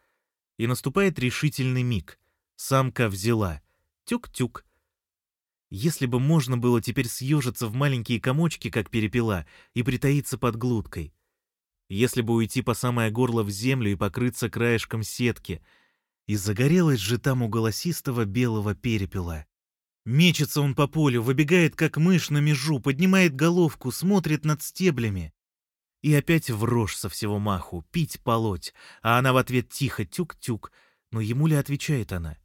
И наступает решительный миг. Самка взяла. Тюк-тюк. Если бы можно было теперь съежиться в маленькие комочки, как перепела, и притаиться под глуткой если бы уйти по самое горло в землю и покрыться краешком сетки. И загорелась же там у голосистого белого перепела. Мечется он по полю, выбегает как мышь на межу, поднимает головку, смотрит над стеблями. И опять в рожь со всего маху, пить полоть, а она в ответ тихо тюк-тюк. Но ему ли отвечает она?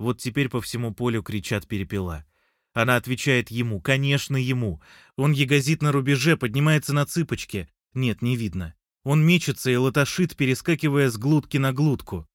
Вот теперь по всему полю кричат перепела. Она отвечает ему, конечно, ему. Он ягозит на рубеже, поднимается на цыпочки. Нет, не видно. Он мечется и латашит, перескакивая с глутки на глутку.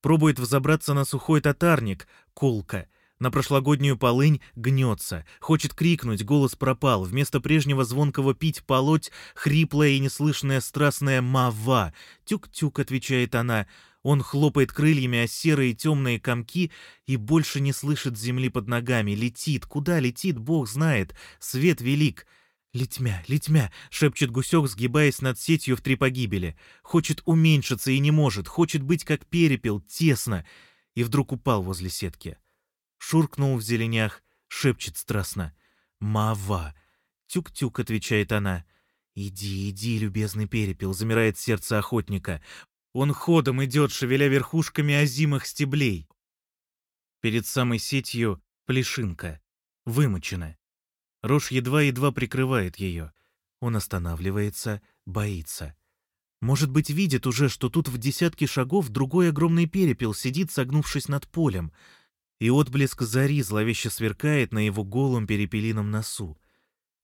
Пробует взобраться на сухой татарник, колка. На прошлогоднюю полынь гнется. Хочет крикнуть, голос пропал. Вместо прежнего звонкого пить полоть, хриплая и неслышная страстная «мава». «Тюк-тюк», — отвечает она. Он хлопает крыльями о серые темные комки и больше не слышит земли под ногами. Летит. Куда летит, бог знает. Свет велик. «Летьмя, летьмя!» — шепчет гусек, сгибаясь над сетью в три погибели. Хочет уменьшиться и не может, хочет быть как перепел, тесно. И вдруг упал возле сетки. Шуркнул в зеленях, шепчет страстно. «Мава!» «Тюк-тюк», — отвечает она. «Иди, иди, любезный перепел», — замирает сердце охотника. Он ходом идет, шевеля верхушками озимых стеблей. Перед самой сетью плешинка, вымочена. Рожь едва-едва прикрывает ее. Он останавливается, боится. Может быть, видит уже, что тут в десятке шагов другой огромный перепел сидит, согнувшись над полем, и отблеск зари зловеще сверкает на его голом перепелином носу.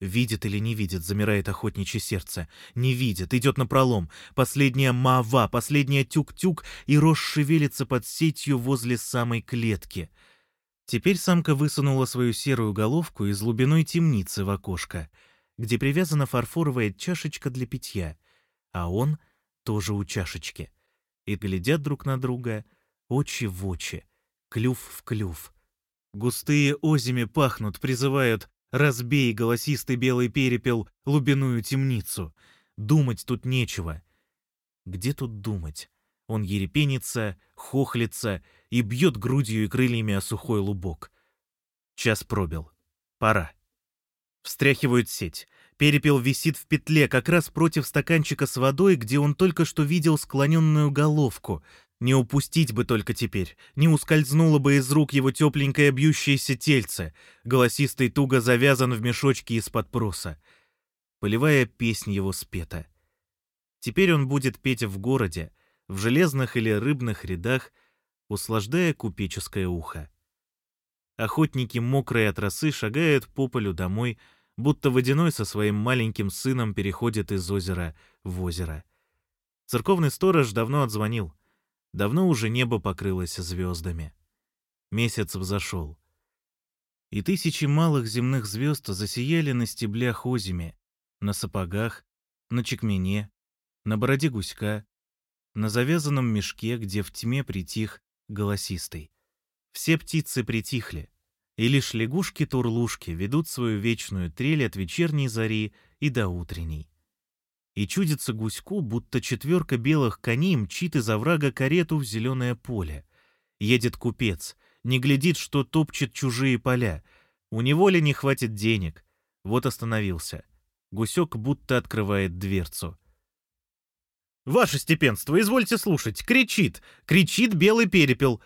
Видит или не видит, замирает охотничье сердце. Не видит, идет напролом. Последняя мава, последняя тюк-тюк, и рожь шевелится под сетью возле самой клетки — Теперь самка высунула свою серую головку из глубиной темницы в окошко, где привязана фарфоровая чашечка для питья, а он тоже у чашечки. И глядят друг на друга, очи в очи, клюв в клюв. Густые озими пахнут, призывают «разбей, голосистый белый перепел, лубиную темницу». Думать тут нечего. Где тут думать? Он ерепенится, хохлится и бьет грудью и крыльями о сухой лубок. Час пробил. Пора. Встряхивают сеть. Перепел висит в петле, как раз против стаканчика с водой, где он только что видел склоненную головку. Не упустить бы только теперь. Не ускользнуло бы из рук его тепленькое бьющееся тельце. Голосистый туго завязан в мешочке из-под проса. Полевая песнь его спета. Теперь он будет петь в городе, в железных или рыбных рядах, услаждая купеческое ухо. Охотники, мокрые от росы, шагают по полю домой, будто водяной со своим маленьким сыном переходит из озера в озеро. Церковный сторож давно отзвонил. Давно уже небо покрылось звездами. Месяц взошел. И тысячи малых земных звезд засияли на стеблях озими, на сапогах, на чекмене, на бороде гуська, на завязанном мешке, где в тьме притих голосистый. Все птицы притихли, и лишь лягушки-турлушки ведут свою вечную трель от вечерней зари и до утренней. И чудится гуську, будто четверка белых коней мчит из оврага карету в зеленое поле. Едет купец, не глядит, что топчет чужие поля. У него ли не хватит денег? Вот остановился. Гусек будто открывает дверцу. «Ваше степенство, извольте слушать! Кричит! Кричит белый перепел!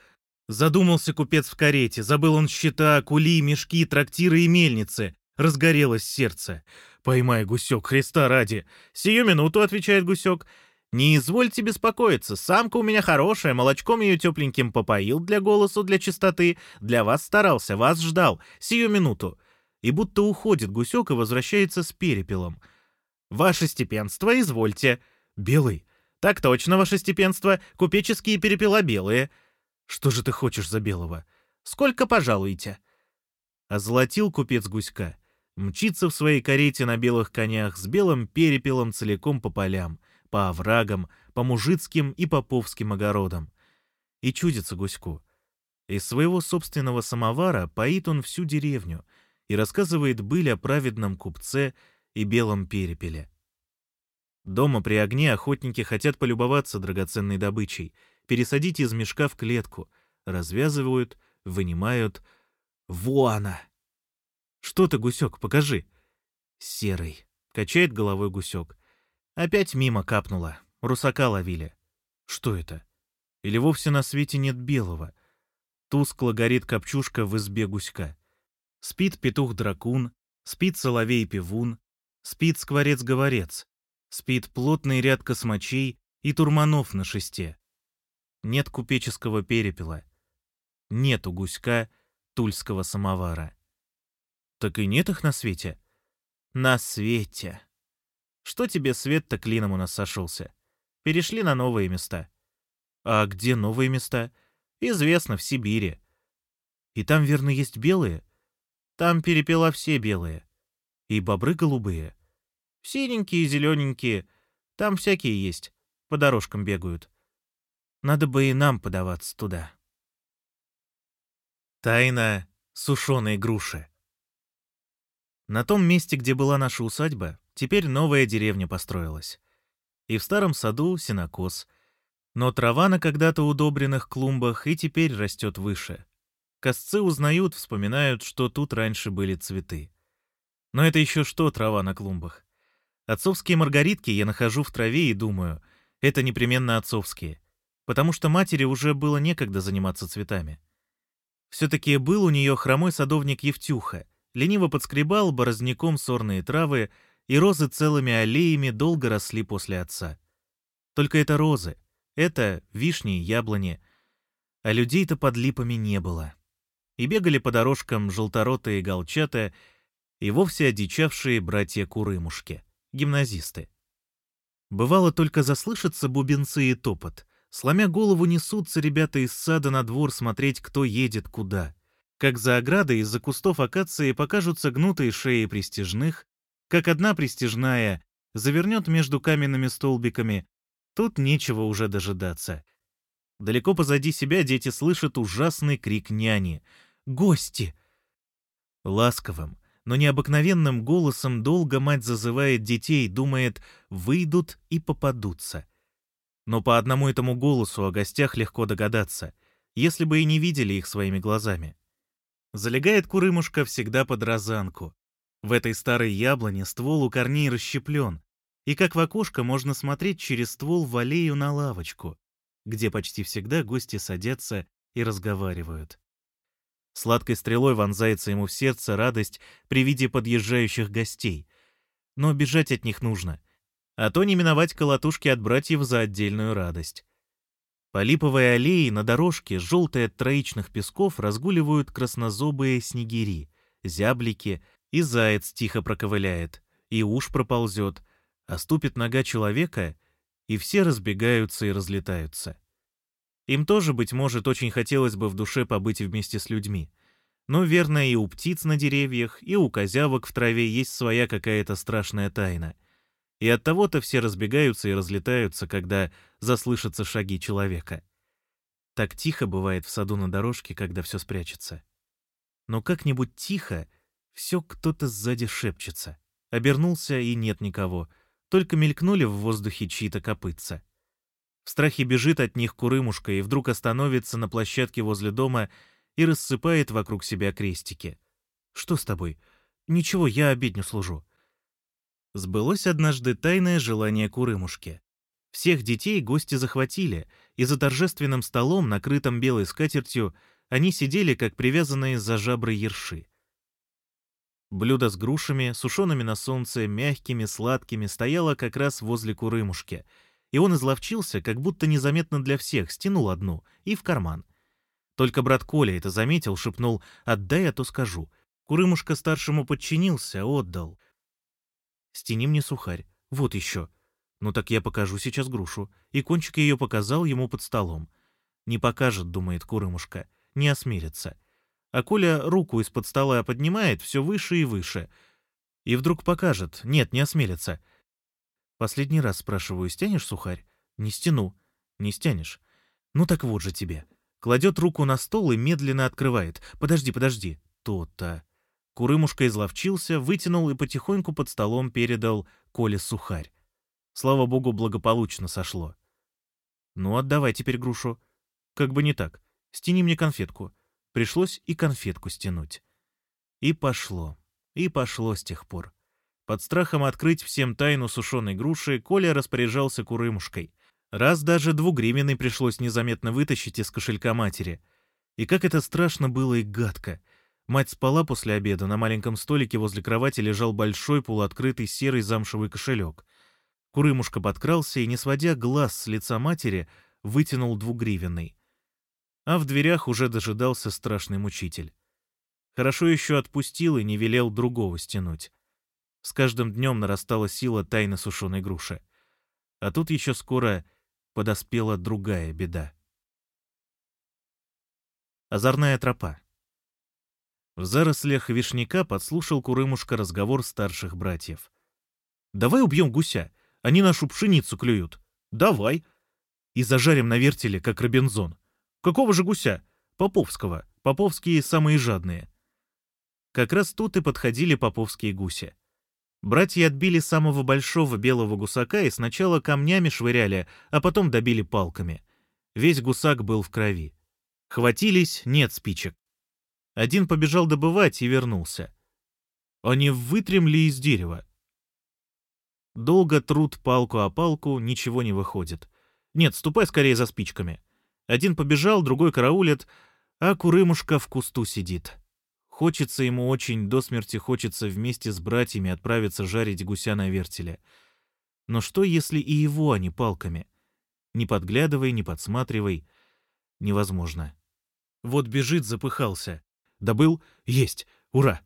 Задумался купец в карете, забыл он счета, кули, мешки, трактиры и мельницы. Разгорелось сердце. «Поймай, гусек, Христа ради!» «Сию минуту», — отвечает гусек. «Не извольте беспокоиться, самка у меня хорошая, молочком ее тепленьким попоил для голосу, для чистоты. Для вас старался, вас ждал. Сию минуту». И будто уходит гусек и возвращается с перепелом. «Ваше степенство, извольте». «Белый?» «Так точно, ваше степенство, купеческие перепела белые». Что же ты хочешь за белого? Сколько пожалуете? Озолотил купец гуська. Мчится в своей карете на белых конях с белым перепелом целиком по полям, по оврагам, по мужицким и поповским огородам. И чудится гуську. Из своего собственного самовара поит он всю деревню и рассказывает быль о праведном купце и белом перепеле. Дома при огне охотники хотят полюбоваться драгоценной добычей — пересадить из мешка в клетку, развязывают, вынимают. Во она! Что ты, гусек, покажи. Серый. Качает головой гусек. Опять мимо капнула. Русака ловили. Что это? Или вовсе на свете нет белого? Тускло горит копчушка в избе гуська. Спит петух-дракун, спит соловей-певун, спит скворец-говорец, спит плотный ряд космачей и турманов на шесте. Нет купеческого перепела. Нету гуська тульского самовара. Так и нет их на свете? На свете. Что тебе свет-то клином у нас сошелся? Перешли на новые места. А где новые места? Известно, в Сибири. И там, верно, есть белые? Там перепела все белые. И бобры голубые. Синенькие, зелененькие. Там всякие есть. По дорожкам бегают. Надо бы и нам подаваться туда. Тайна сушеной груши. На том месте, где была наша усадьба, теперь новая деревня построилась. И в старом саду сенокос. Но трава на когда-то удобренных клумбах и теперь растет выше. Косцы узнают, вспоминают, что тут раньше были цветы. Но это еще что трава на клумбах? Отцовские маргаритки я нахожу в траве и думаю, это непременно отцовские потому что матери уже было некогда заниматься цветами. Все-таки был у нее хромой садовник Евтюха, лениво подскребал борозняком сорные травы, и розы целыми аллеями долго росли после отца. Только это розы, это вишни и яблони, а людей-то под липами не было. И бегали по дорожкам желторотые галчата и вовсе одичавшие братья-курымушки, гимназисты. Бывало только заслышаться бубенцы и топот, Сломя голову несутся ребята из сада на двор смотреть, кто едет куда. Как за оградой из-за кустов акации покажутся гнутые шеи пристежных, как одна пристежная завернет между каменными столбиками. Тут нечего уже дожидаться. Далеко позади себя дети слышат ужасный крик няни. «Гости!» Ласковым, но необыкновенным голосом долго мать зазывает детей, думает, выйдут и попадутся но по одному этому голосу о гостях легко догадаться, если бы и не видели их своими глазами. Залегает Курымушка всегда под розанку. В этой старой яблоне ствол у корней расщеплен, и как в окошко можно смотреть через ствол в аллею на лавочку, где почти всегда гости садятся и разговаривают. Сладкой стрелой вонзается ему в сердце радость при виде подъезжающих гостей. Но бежать от них нужно — а то не миновать колотушки от братьев за отдельную радость. По липовой аллее на дорожке, желтой от троичных песков, разгуливают краснозобые снегири, зяблики, и заяц тихо проковыляет, и уж проползет, а ступит нога человека, и все разбегаются и разлетаются. Им тоже, быть может, очень хотелось бы в душе побыть вместе с людьми. Но, верно, и у птиц на деревьях, и у козявок в траве есть своя какая-то страшная тайна — и от того-то все разбегаются и разлетаются, когда заслышатся шаги человека. Так тихо бывает в саду на дорожке, когда все спрячется. Но как-нибудь тихо все кто-то сзади шепчется. Обернулся, и нет никого. Только мелькнули в воздухе чьи-то копытца. В страхе бежит от них курымушка и вдруг остановится на площадке возле дома и рассыпает вокруг себя крестики. «Что с тобой?» «Ничего, я обедню служу». Сбылось однажды тайное желание курымушки. Всех детей гости захватили, и за торжественным столом, накрытым белой скатертью, они сидели, как привязанные за жабры ерши. Блюдо с грушами, сушеными на солнце, мягкими, сладкими, стояло как раз возле курымушки, и он изловчился, как будто незаметно для всех, стянул одну и в карман. Только брат Коля это заметил, шепнул «Отдай, а то скажу». Курымушка старшему подчинился, отдал. «Стяни мне сухарь. Вот еще». «Ну так я покажу сейчас грушу». И кончик ее показал ему под столом. «Не покажет», — думает Курымушка, — «не осмелится». А Коля руку из-под стола поднимает все выше и выше. И вдруг покажет. Нет, не осмелится. Последний раз спрашиваю, стянешь сухарь? Не стяну. Не стянешь. Ну так вот же тебе. Кладет руку на стол и медленно открывает. Подожди, подожди. То-то. Курымушка изловчился, вытянул и потихоньку под столом передал Коле сухарь. Слава богу, благополучно сошло. Ну, отдавай теперь грушу. Как бы не так. Стяни мне конфетку. Пришлось и конфетку стянуть. И пошло. И пошло с тех пор. Под страхом открыть всем тайну сушеной груши, Коля распоряжался курымушкой. Раз даже двугривенный пришлось незаметно вытащить из кошелька матери. И как это страшно было и гадко. Мать спала после обеда, на маленьком столике возле кровати лежал большой полуоткрытый серый замшевый кошелек. Курымушка подкрался и, не сводя глаз с лица матери, вытянул двугривенный а в дверях уже дожидался страшный мучитель. Хорошо еще отпустил и не велел другого стянуть. С каждым днем нарастала сила тайны сушеной груши. А тут еще скоро подоспела другая беда. Озорная тропа. В зарослях вишняка подслушал Курымушка разговор старших братьев. «Давай убьем гуся, они нашу пшеницу клюют. Давай. И зажарим на вертеле, как Робинзон. Какого же гуся? Поповского. Поповские самые жадные. Как раз тут и подходили поповские гуси. Братья отбили самого большого белого гусака и сначала камнями швыряли, а потом добили палками. Весь гусак был в крови. Хватились, нет спичек. Один побежал добывать и вернулся. Они вытремли из дерева. Долго труд палку о палку, ничего не выходит. Нет, ступай скорее за спичками. Один побежал, другой караулит, а Курымушка в кусту сидит. Хочется ему очень, до смерти хочется вместе с братьями отправиться жарить гуся на вертеле. Но что, если и его, а не палками? Не подглядывай, не подсматривай. Невозможно. Вот бежит, запыхался. Добыл? Есть! Ура!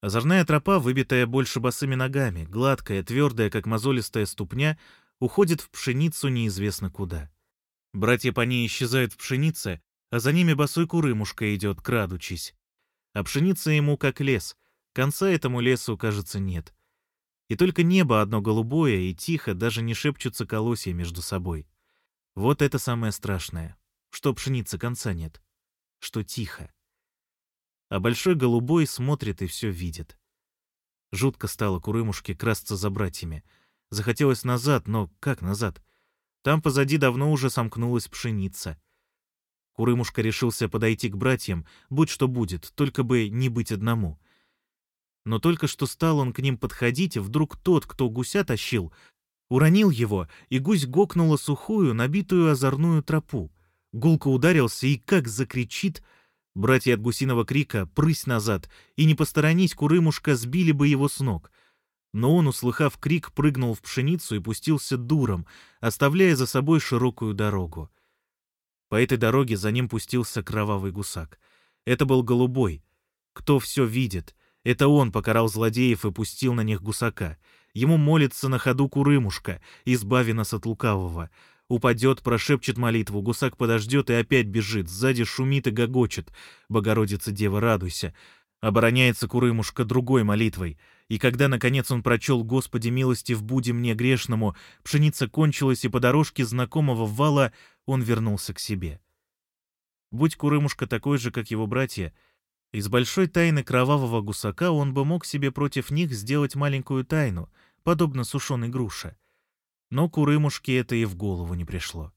Озорная тропа, выбитая больше босыми ногами, гладкая, твердая, как мозолистая ступня, уходит в пшеницу неизвестно куда. Братья по ней исчезают в пшенице, а за ними босой курымушка идет, крадучись. А пшеница ему как лес, конца этому лесу, кажется, нет. И только небо одно голубое и тихо, даже не шепчутся колосья между собой. Вот это самое страшное, что пшеницы конца нет, что тихо. А большой голубой смотрит и все видит. Жутко стало Курымушке красться за братьями. Захотелось назад, но как назад? Там позади давно уже сомкнулась пшеница. Курымушка решился подойти к братьям, будь что будет, только бы не быть одному. Но только что стал он к ним подходить, вдруг тот, кто гуся тащил, уронил его, и гусь гокнула сухую, набитую озорную тропу. Гулко ударился и как закричит... Братья от гусиного крика «прысь назад!» и не посторонись, Курымушка сбили бы его с ног — но он, услыхав крик, прыгнул в пшеницу и пустился дуром, оставляя за собой широкую дорогу. По этой дороге за ним пустился кровавый гусак. Это был голубой. Кто все видит? Это он покарал злодеев и пустил на них гусака. Ему молится на ходу Курымушка, избави нас от лукавого. Упадет, прошепчет молитву, гусак подождет и опять бежит, сзади шумит и гогочет. Богородица Дева, радуйся. Обороняется Курымушка другой молитвой — и когда, наконец, он прочел «Господи, милости в буде мне грешному», пшеница кончилась, и по дорожке знакомого вала он вернулся к себе. Будь Курымушка такой же, как его братья, из большой тайны кровавого гусака он бы мог себе против них сделать маленькую тайну, подобно сушеной груше. Но Курымушке это и в голову не пришло.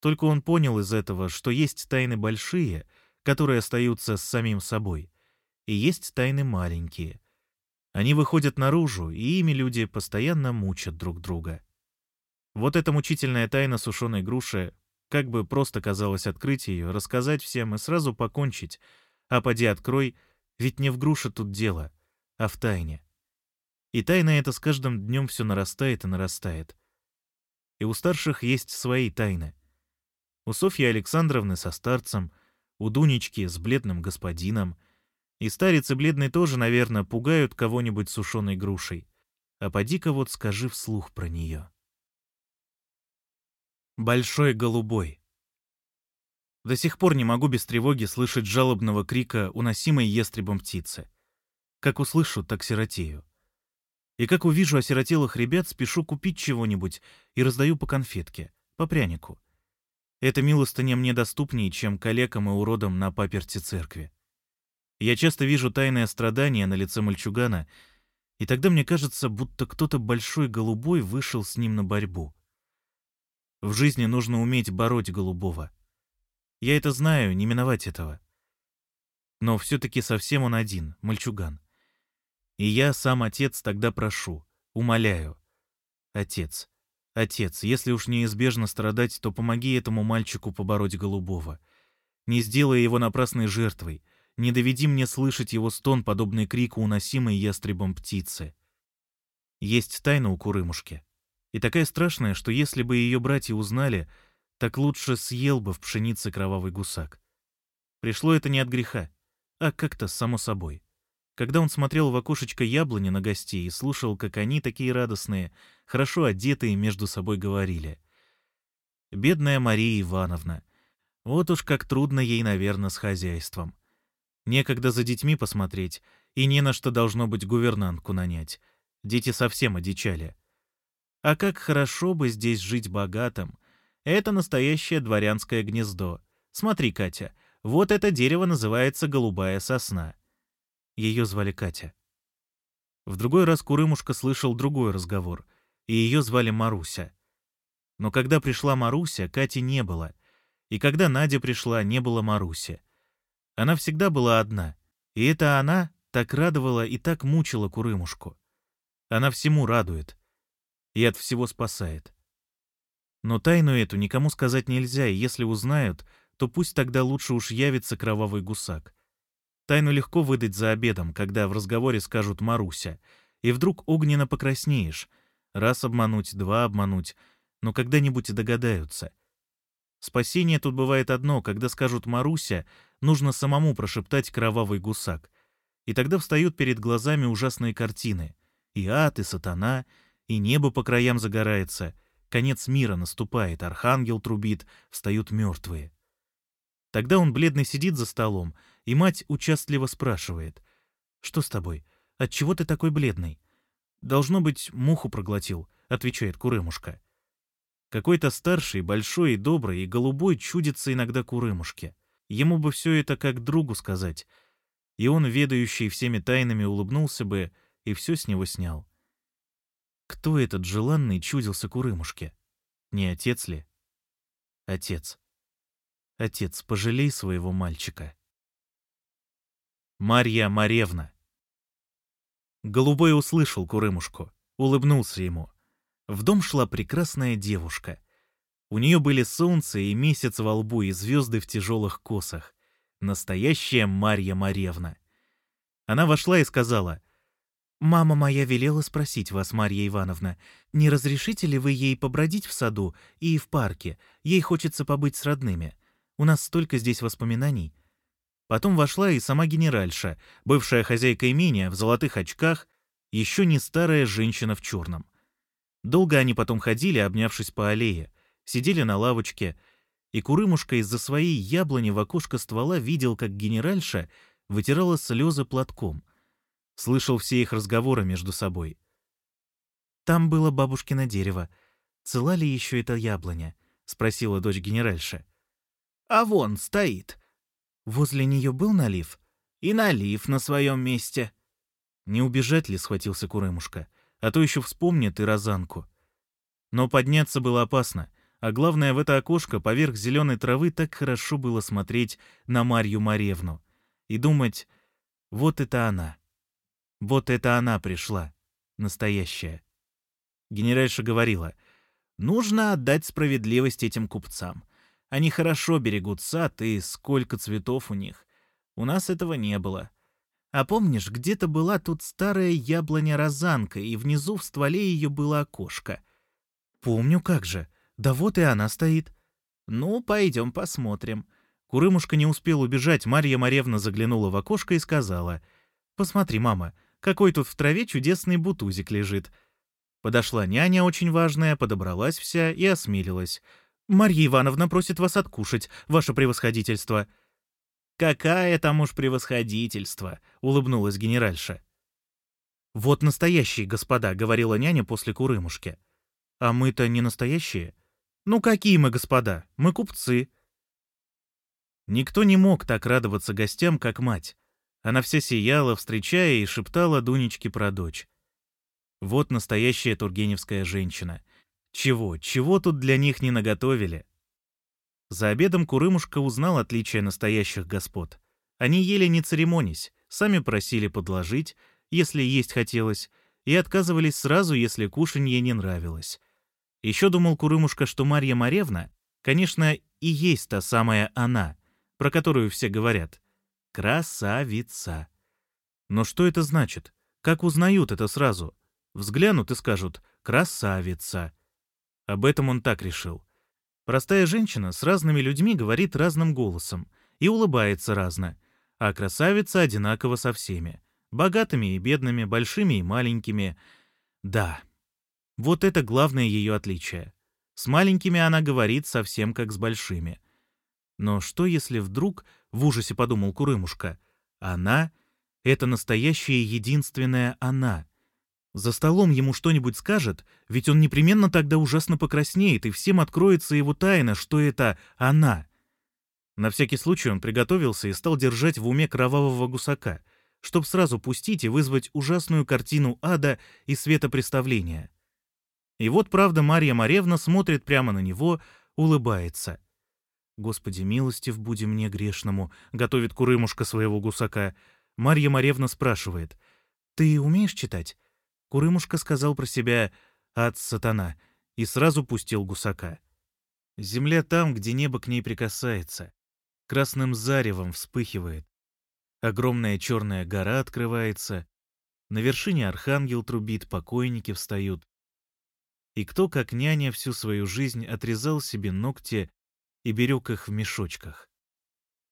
Только он понял из этого, что есть тайны большие, которые остаются с самим собой, и есть тайны маленькие. Они выходят наружу, и ими люди постоянно мучат друг друга. Вот эта мучительная тайна сушеной груши, как бы просто казалось открыть ее, рассказать всем и сразу покончить, а поди открой, ведь не в груше тут дело, а в тайне. И тайна эта с каждым днем все нарастает и нарастает. И у старших есть свои тайны. У Софьи Александровны со старцем, у Дунечки с бледным господином. И старец и бледный тоже, наверное, пугают кого-нибудь сушеной грушей. А поди-ка вот скажи вслух про нее. Большой голубой. До сих пор не могу без тревоги слышать жалобного крика уносимой естребом птицы. Как услышу, так сиротею. И как увижу осиротелых ребят, спешу купить чего-нибудь и раздаю по конфетке, по прянику. Эта милостыня мне доступнее, чем калекам и уродам на паперти церкви. Я часто вижу тайное страдание на лице мальчугана, и тогда мне кажется, будто кто-то большой голубой вышел с ним на борьбу. В жизни нужно уметь бороть голубого. Я это знаю, не миновать этого. Но все-таки совсем он один, мальчуган. И я, сам отец, тогда прошу, умоляю. Отец, отец, если уж неизбежно страдать, то помоги этому мальчику побороть голубого. Не сделай его напрасной жертвой, не доведи мне слышать его стон, подобный крику уносимой ястребом птицы. Есть тайна у Курымушки. И такая страшная, что если бы ее братья узнали, так лучше съел бы в пшенице кровавый гусак. Пришло это не от греха, а как-то само собой когда он смотрел в окошечко яблони на гостей и слушал, как они, такие радостные, хорошо одетые, между собой говорили. Бедная Мария Ивановна. Вот уж как трудно ей, наверное, с хозяйством. Некогда за детьми посмотреть, и не на что должно быть гувернантку нанять. Дети совсем одичали. А как хорошо бы здесь жить богатым. Это настоящее дворянское гнездо. Смотри, Катя, вот это дерево называется голубая сосна. Ее звали Катя. В другой раз Курымушка слышал другой разговор, и ее звали Маруся. Но когда пришла Маруся, Кати не было. И когда Надя пришла, не было Маруси. Она всегда была одна. И это она так радовала и так мучила Курымушку. Она всему радует и от всего спасает. Но тайну эту никому сказать нельзя, и если узнают, то пусть тогда лучше уж явится кровавый гусак. Тайну легко выдать за обедом, когда в разговоре скажут «Маруся», и вдруг огненно покраснеешь. Раз обмануть, два обмануть, но когда-нибудь догадаются. Спасение тут бывает одно, когда скажут «Маруся», нужно самому прошептать «кровавый гусак». И тогда встают перед глазами ужасные картины. И ад, и сатана, и небо по краям загорается, конец мира наступает, архангел трубит, встают мертвые. Тогда он бледный сидит за столом, и мать участливо спрашивает. «Что с тобой? Отчего ты такой бледный?» «Должно быть, муху проглотил», — отвечает Курымушка. Какой-то старший, большой и добрый, и голубой чудится иногда Курымушке. Ему бы все это как другу сказать. И он, ведающий всеми тайнами, улыбнулся бы и все с него снял. Кто этот желанный чудился Курымушке? Не отец ли? Отец. Отец, пожалей своего мальчика. Марья Маревна. Голубой услышал Курымушку, улыбнулся ему. В дом шла прекрасная девушка. У нее были солнце и месяц во лбу и звезды в тяжелых косах. Настоящая Марья Маревна. Она вошла и сказала, «Мама моя велела спросить вас, Марья Ивановна, не разрешите ли вы ей побродить в саду и в парке? Ей хочется побыть с родными. У нас столько здесь воспоминаний». Потом вошла и сама генеральша, бывшая хозяйка имения в золотых очках, еще не старая женщина в черном. Долго они потом ходили, обнявшись по аллее, сидели на лавочке, и Курымушка из-за своей яблони в окошко ствола видел, как генеральша вытирала слезы платком. Слышал все их разговоры между собой. «Там было бабушкино дерево. Цела ли еще эта яблоня?» — спросила дочь генеральша. А вон стоит. Возле нее был налив? И налив на своем месте. Не убежать ли, схватился Курымушка, а то еще вспомнит и розанку. Но подняться было опасно, а главное, в это окошко поверх зеленой травы так хорошо было смотреть на Марью Маревну и думать, вот это она. Вот это она пришла, настоящая. Генеральша говорила, нужно отдать справедливость этим купцам. Они хорошо берегут сад, и сколько цветов у них. У нас этого не было. А помнишь, где-то была тут старая яблоня-розанка, и внизу в стволе ее было окошко. Помню, как же. Да вот и она стоит. Ну, пойдем посмотрим. Курымушка не успел убежать, Марья Маревна заглянула в окошко и сказала. «Посмотри, мама, какой тут в траве чудесный бутузик лежит». Подошла няня очень важная, подобралась вся и осмелилась. «Марья Ивановна просит вас откушать, ваше превосходительство». «Какая там уж превосходительство!» — улыбнулась генеральша. «Вот настоящие господа», — говорила няня после курымушки. «А мы-то не настоящие?» «Ну какие мы господа? Мы купцы». Никто не мог так радоваться гостям, как мать. Она вся сияла, встречая и шептала Дунечке про дочь. Вот настоящая тургеневская женщина. Чего, чего тут для них не наготовили? За обедом Курымушка узнал отличие настоящих господ. Они ели не церемонясь, сами просили подложить, если есть хотелось, и отказывались сразу, если кушанье не нравилось. Еще думал Курымушка, что Марья Маревна, конечно, и есть та самая она, про которую все говорят. Красавица. Но что это значит? Как узнают это сразу? Взглянут и скажут «красавица». Об этом он так решил. Простая женщина с разными людьми говорит разным голосом и улыбается разно, а красавица одинаково со всеми. Богатыми и бедными, большими и маленькими. Да, вот это главное ее отличие. С маленькими она говорит совсем как с большими. Но что если вдруг, в ужасе подумал Курымушка, она — это настоящая единственная она? За столом ему что-нибудь скажет, ведь он непременно тогда ужасно покраснеет, и всем откроется его тайна, что это она. На всякий случай он приготовился и стал держать в уме кровавого гусака, чтоб сразу пустить и вызвать ужасную картину ада и светопреставления. И вот, правда, Марья Маревна смотрит прямо на него, улыбается. «Господи, милостив буди мне грешному», — готовит Курымушка своего гусака. Марья Маревна спрашивает. «Ты умеешь читать?» Курымушка сказал про себя «Ад сатана» и сразу пустил гусака. Земля там, где небо к ней прикасается. Красным заревом вспыхивает. Огромная черная гора открывается. На вершине архангел трубит, покойники встают. И кто, как няня, всю свою жизнь отрезал себе ногти и берег их в мешочках.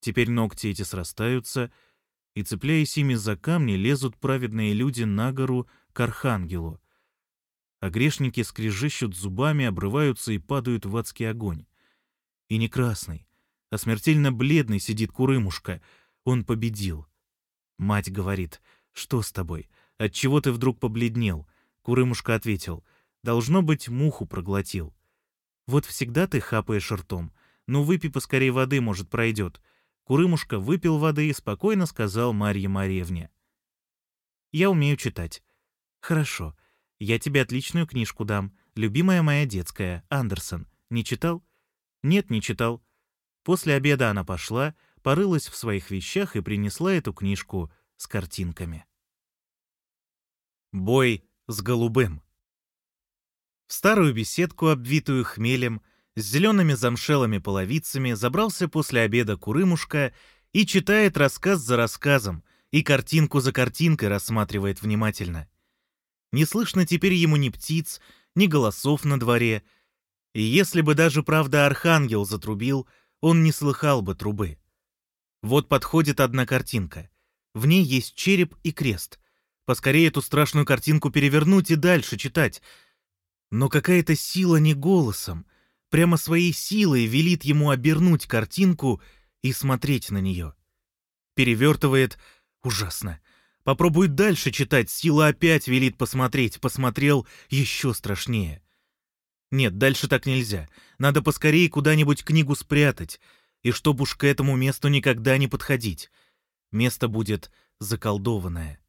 Теперь ногти эти срастаются, и, цепляясь ими за камни, лезут праведные люди на гору к архангелу. А грешники скрежещут зубами, обрываются и падают в адский огонь. И не красный, а смертельно бледный сидит Курымушка. Он победил. Мать говорит, «Что с тобой? Отчего ты вдруг побледнел?» Курымушка ответил, Должно быть, муху проглотил. Вот всегда ты хапаешь ртом. Ну, выпей поскорей воды, может, пройдет. Курымушка выпил воды и спокойно сказал Марье Маревне. Я умею читать. Хорошо. Я тебе отличную книжку дам. Любимая моя детская, Андерсон. Не читал? Нет, не читал. После обеда она пошла, порылась в своих вещах и принесла эту книжку с картинками. Бой с голубым. В старую беседку, обвитую хмелем, с зелеными замшелыми половицами забрался после обеда Курымушка и читает рассказ за рассказом, и картинку за картинкой рассматривает внимательно. Не слышно теперь ему ни птиц, ни голосов на дворе, и если бы даже, правда, архангел затрубил, он не слыхал бы трубы. Вот подходит одна картинка. В ней есть череп и крест. Поскорее эту страшную картинку перевернуть и дальше читать — но какая-то сила не голосом, прямо своей силой велит ему обернуть картинку и смотреть на нее. Перевертывает ужасно. Попробует дальше читать, сила опять велит посмотреть, посмотрел еще страшнее. Нет, дальше так нельзя. Надо поскорее куда-нибудь книгу спрятать. И чтоб уж к этому месту никогда не подходить. Место будет заколдованное.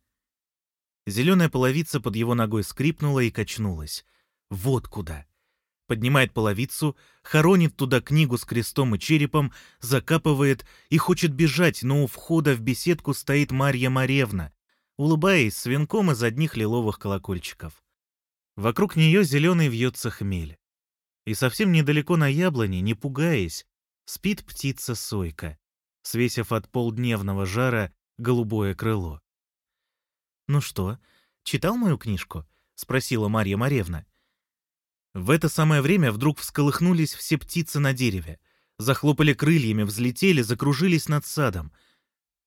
Зеленая половица под его ногой скрипнула и качнулась. Вот куда. Поднимает половицу, хоронит туда книгу с крестом и черепом, закапывает и хочет бежать, но у входа в беседку стоит Марья Маревна, улыбаясь с венком из одних лиловых колокольчиков. Вокруг нее зеленый вьется хмель. И совсем недалеко на яблоне, не пугаясь, спит птица-сойка, свесив от полдневного жара голубое крыло. «Ну что, читал мою книжку?» — спросила Марья Маревна. В это самое время вдруг всколыхнулись все птицы на дереве, захлопали крыльями, взлетели, закружились над садом.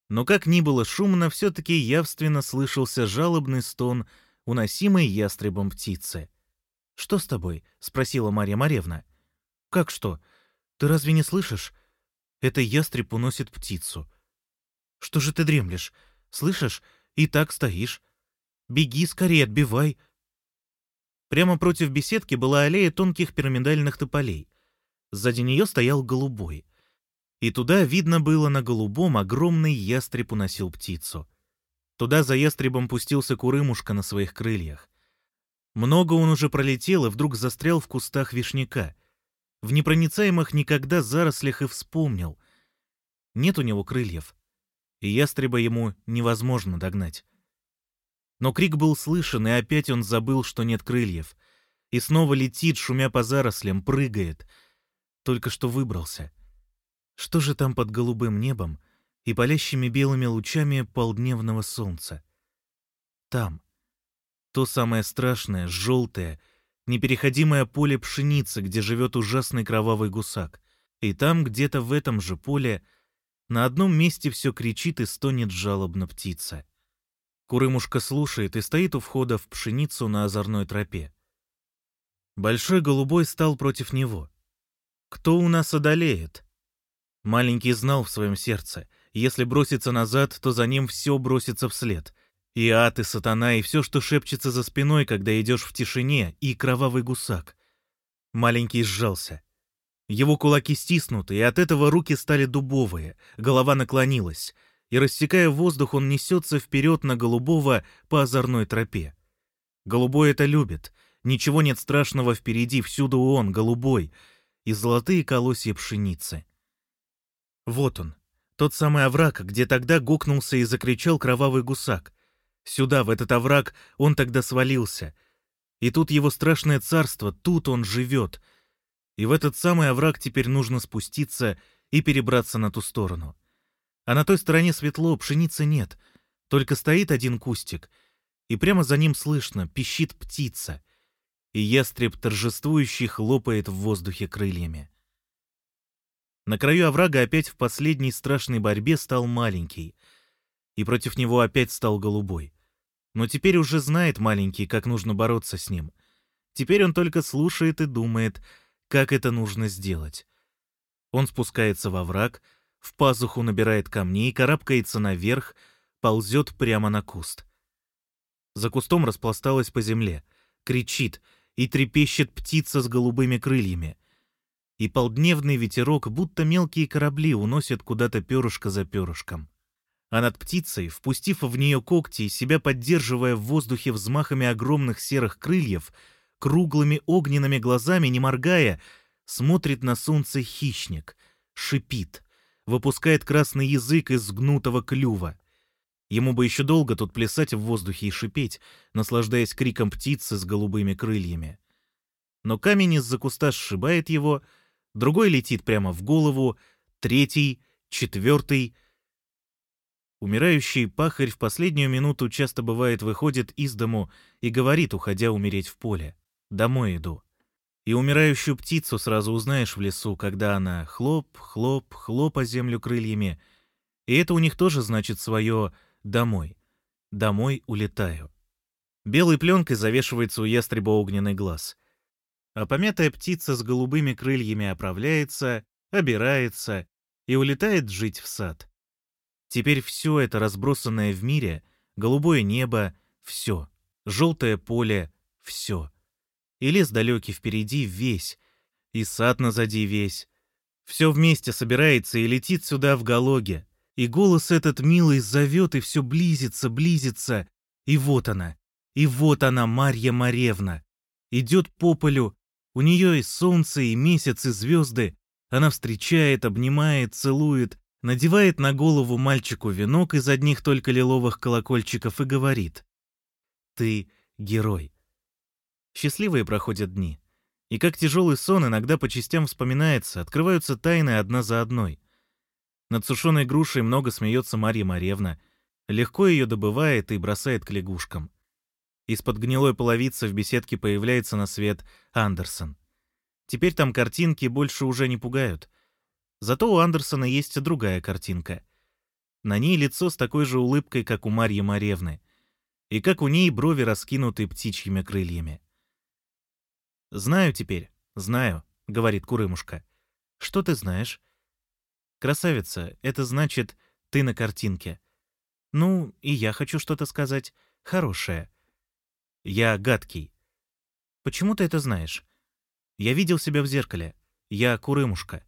Но как ни было шумно, все-таки явственно слышался жалобный стон, уносимый ястребом птицы. «Что с тобой?» — спросила Марья Маревна. «Как что? Ты разве не слышишь? Это ястреб уносит птицу. Что же ты дремлешь? Слышишь? И так стоишь. Беги скорее, отбивай. Прямо против беседки была аллея тонких пирамидальных тополей. Сзади нее стоял голубой. И туда видно было на голубом огромный ястреб уносил птицу. Туда за ястребом пустился курымушка на своих крыльях. Много он уже пролетел и вдруг застрял в кустах вишняка. В непроницаемых никогда зарослях и вспомнил. Нет у него крыльев. И ястреба ему невозможно догнать. Но крик был слышен, и опять он забыл, что нет крыльев. И снова летит, шумя по зарослям, прыгает. Только что выбрался. Что же там под голубым небом и палящими белыми лучами полдневного солнца? Там. То самое страшное, желтое, непереходимое поле пшеницы, где живет ужасный кровавый гусак. И там, где-то в этом же поле, на одном месте все кричит и стонет жалобно птица. Курымушка слушает и стоит у входа в пшеницу на озорной тропе. Большой голубой стал против него. «Кто у нас одолеет?» Маленький знал в своем сердце, если броситься назад, то за ним все бросится вслед. И ад, и сатана, и все, что шепчется за спиной, когда идешь в тишине, и кровавый гусак. Маленький сжался. Его кулаки стиснуты, и от этого руки стали дубовые, голова наклонилась — и, рассекая воздух, он несется вперед на голубого по озорной тропе. Голубой это любит. Ничего нет страшного впереди, всюду он, голубой, и золотые колосья пшеницы. Вот он, тот самый овраг, где тогда гукнулся и закричал кровавый гусак. Сюда, в этот овраг, он тогда свалился. И тут его страшное царство, тут он живет. И в этот самый овраг теперь нужно спуститься и перебраться на ту сторону. А на той стороне светло, пшеницы нет. Только стоит один кустик, и прямо за ним слышно, пищит птица. И ястреб торжествующий хлопает в воздухе крыльями. На краю оврага опять в последней страшной борьбе стал маленький, и против него опять стал голубой. Но теперь уже знает маленький, как нужно бороться с ним. Теперь он только слушает и думает, как это нужно сделать. Он спускается во враг, в пазуху набирает камней, карабкается наверх, ползет прямо на куст. За кустом распласталась по земле, кричит и трепещет птица с голубыми крыльями. И полдневный ветерок, будто мелкие корабли, уносят куда-то перышко за перышком. А над птицей, впустив в нее когти и себя поддерживая в воздухе взмахами огромных серых крыльев, круглыми огненными глазами, не моргая, смотрит на солнце хищник, шипит — выпускает красный язык из гнутого клюва. Ему бы еще долго тут плясать в воздухе и шипеть, наслаждаясь криком птицы с голубыми крыльями. Но камень из-за куста сшибает его, другой летит прямо в голову, третий, четвертый. Умирающий пахарь в последнюю минуту часто бывает выходит из дому и говорит, уходя умереть в поле. «Домой иду» и умирающую птицу сразу узнаешь в лесу, когда она хлоп, хлоп, хлоп о землю крыльями. И это у них тоже значит свое «домой». «Домой улетаю». Белой пленкой завешивается у ястреба огненный глаз. А помятая птица с голубыми крыльями оправляется, обирается и улетает жить в сад. Теперь все это разбросанное в мире, голубое небо, все, желтое поле, все — и лес далекий впереди весь, и сад назади весь. Все вместе собирается и летит сюда в Галоге. И голос этот милый зовет, и все близится, близится. И вот она, и вот она, Марья Маревна. Идет по полю, у нее и солнце, и месяц, и звезды. Она встречает, обнимает, целует, надевает на голову мальчику венок из одних только лиловых колокольчиков и говорит. «Ты герой». Счастливые проходят дни. И как тяжелый сон иногда по частям вспоминается, открываются тайны одна за одной. Над сушеной грушей много смеется Марья Маревна, легко ее добывает и бросает к лягушкам. Из-под гнилой половицы в беседке появляется на свет Андерсон. Теперь там картинки больше уже не пугают. Зато у Андерсона есть другая картинка. На ней лицо с такой же улыбкой, как у Марьи Маревны. И как у ней брови раскинуты птичьими крыльями. «Знаю теперь, знаю», — говорит Курымушка. «Что ты знаешь?» «Красавица, это значит, ты на картинке». «Ну, и я хочу что-то сказать. Хорошее». «Я гадкий». «Почему ты это знаешь?» «Я видел себя в зеркале. Я Курымушка».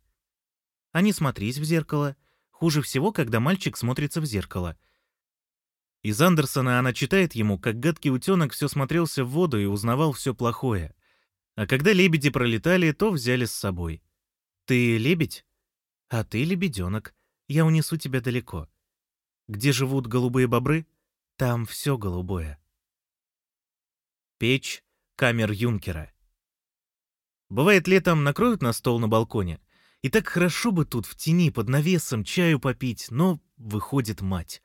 «А не смотрись в зеркало. Хуже всего, когда мальчик смотрится в зеркало». Из Андерсона она читает ему, как гадкий утенок все смотрелся в воду и узнавал все плохое. А когда лебеди пролетали, то взяли с собой. «Ты лебедь?» «А ты лебеденок. Я унесу тебя далеко. Где живут голубые бобры? Там все голубое». Печь камер юнкера. Бывает, летом накроют на стол на балконе, и так хорошо бы тут в тени под навесом чаю попить, но выходит мать.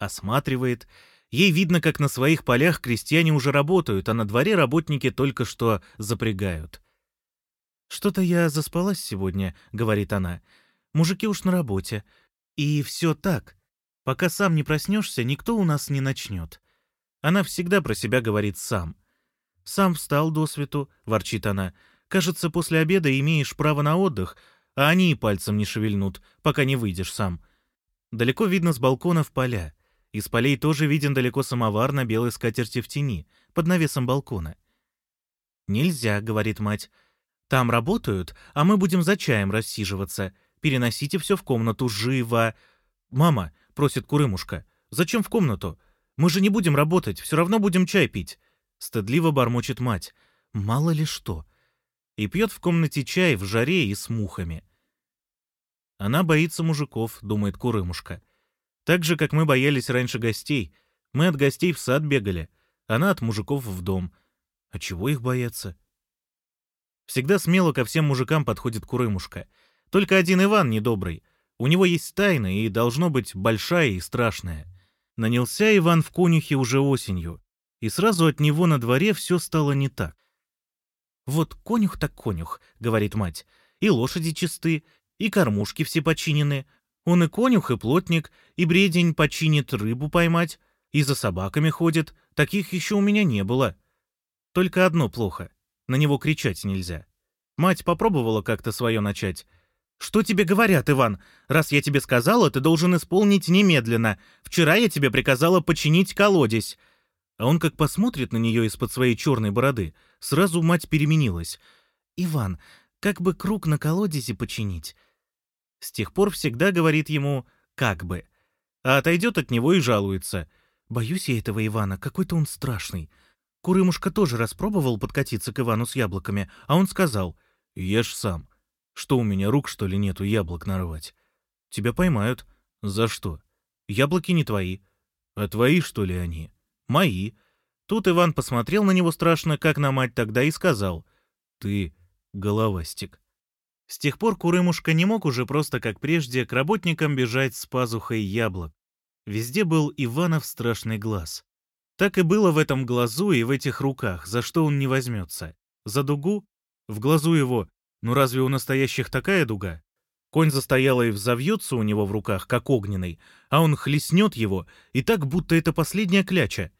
Осматривает — Ей видно, как на своих полях крестьяне уже работают, а на дворе работники только что запрягают. «Что-то я заспалась сегодня», — говорит она. «Мужики уж на работе. И все так. Пока сам не проснешься, никто у нас не начнет». Она всегда про себя говорит «сам». «Сам встал до свету», — ворчит она. «Кажется, после обеда имеешь право на отдых, а они и пальцем не шевельнут, пока не выйдешь сам». Далеко видно с балконов поля. Из полей тоже виден далеко самовар на белой скатерти в тени, под навесом балкона. «Нельзя», — говорит мать. «Там работают, а мы будем за чаем рассиживаться. Переносите все в комнату, живо!» «Мама», — просит Курымушка, — «зачем в комнату? Мы же не будем работать, все равно будем чай пить». Стыдливо бормочет мать. «Мало ли что». И пьет в комнате чай в жаре и с мухами. Она боится мужиков, думает Курымушка. Так же, как мы боялись раньше гостей. Мы от гостей в сад бегали, она от мужиков в дом. А чего их бояться? Всегда смело ко всем мужикам подходит Курымушка. Только один Иван недобрый. У него есть тайна и должно быть большая и страшная. Нанялся Иван в конюхе уже осенью, и сразу от него на дворе все стало не так. «Вот конюх так конюх», — говорит мать, — «и лошади чисты, и кормушки все починены, он и конюх, и плотник, и бредень починит рыбу поймать, и за собаками ходит. Таких еще у меня не было. Только одно плохо. На него кричать нельзя. Мать попробовала как-то свое начать. «Что тебе говорят, Иван? Раз я тебе сказала, ты должен исполнить немедленно. Вчера я тебе приказала починить колодец». А он как посмотрит на нее из-под своей черной бороды, сразу мать переменилась. «Иван, как бы круг на колодезе починить? С тех пор всегда говорит ему «как бы», а отойдет от него и жалуется. «Боюсь я этого Ивана, какой-то он страшный». Курымушка тоже распробовал подкатиться к Ивану с яблоками, а он сказал «Ешь сам. Что у меня, рук, что ли, нету яблок нарвать?» «Тебя поймают». «За что?» «Яблоки не твои». «А твои, что ли, они?» «Мои». Тут Иван посмотрел на него страшно, как на мать тогда, и сказал «Ты головастик». С тех пор Курымушка не мог уже просто, как прежде, к работникам бежать с пазухой яблок. Везде был Иванов страшный глаз. Так и было в этом глазу и в этих руках, за что он не возьмется. За дугу? В глазу его. Ну разве у настоящих такая дуга? Конь застояла и взовьется у него в руках, как огненный, а он хлестнет его, и так, будто это последняя кляча.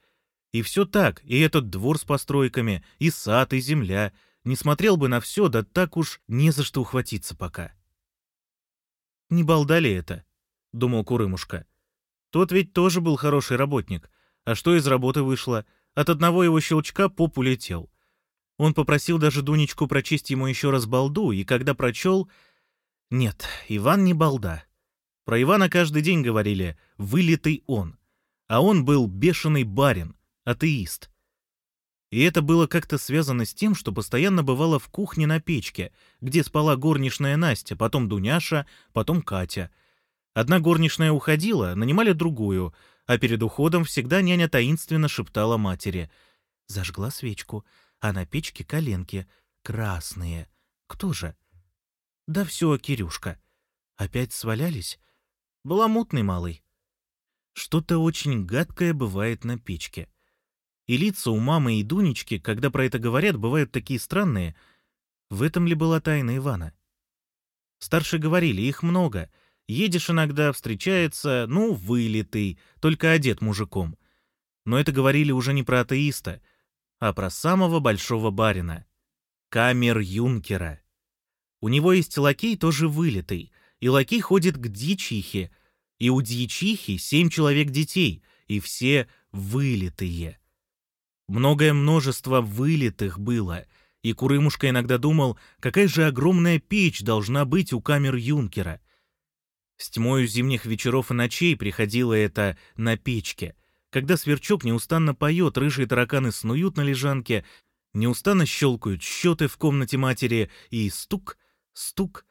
И все так, и этот двор с постройками, и сад, и земля — не смотрел бы на все, да так уж не за что ухватиться пока. «Не балда ли это?» — думал Курымушка. «Тот ведь тоже был хороший работник. А что из работы вышло? От одного его щелчка поп улетел. Он попросил даже Дунечку прочесть ему еще раз балду, и когда прочел... Нет, Иван не балда. Про Ивана каждый день говорили «вылитый он». А он был бешеный барин, атеист. И это было как-то связано с тем, что постоянно бывало в кухне на печке, где спала горничная Настя, потом Дуняша, потом Катя. Одна горничная уходила, нанимали другую, а перед уходом всегда няня таинственно шептала матери. Зажгла свечку, а на печке коленки, красные. Кто же? Да все, Кирюшка. Опять свалялись? Баламутный малый. Что-то очень гадкое бывает на печке. И лица у мамы и Дунечки, когда про это говорят, бывают такие странные. В этом ли была тайна Ивана? Старшие говорили, их много. Едешь иногда, встречается, ну, вылитый, только одет мужиком. Но это говорили уже не про атеиста, а про самого большого барина. Камер-юнкера. У него есть лакей, тоже вылитый, и лакей ходит к дьячихе, и у дьячихи семь человек детей, и все вылитые. Многое множество вылитых было, и Курымушка иногда думал, какая же огромная печь должна быть у камер юнкера. С тьмою зимних вечеров и ночей приходило это на печке, когда сверчок неустанно поет, рыжие тараканы снуют на лежанке, неустанно щелкают счеты в комнате матери, и стук, стук,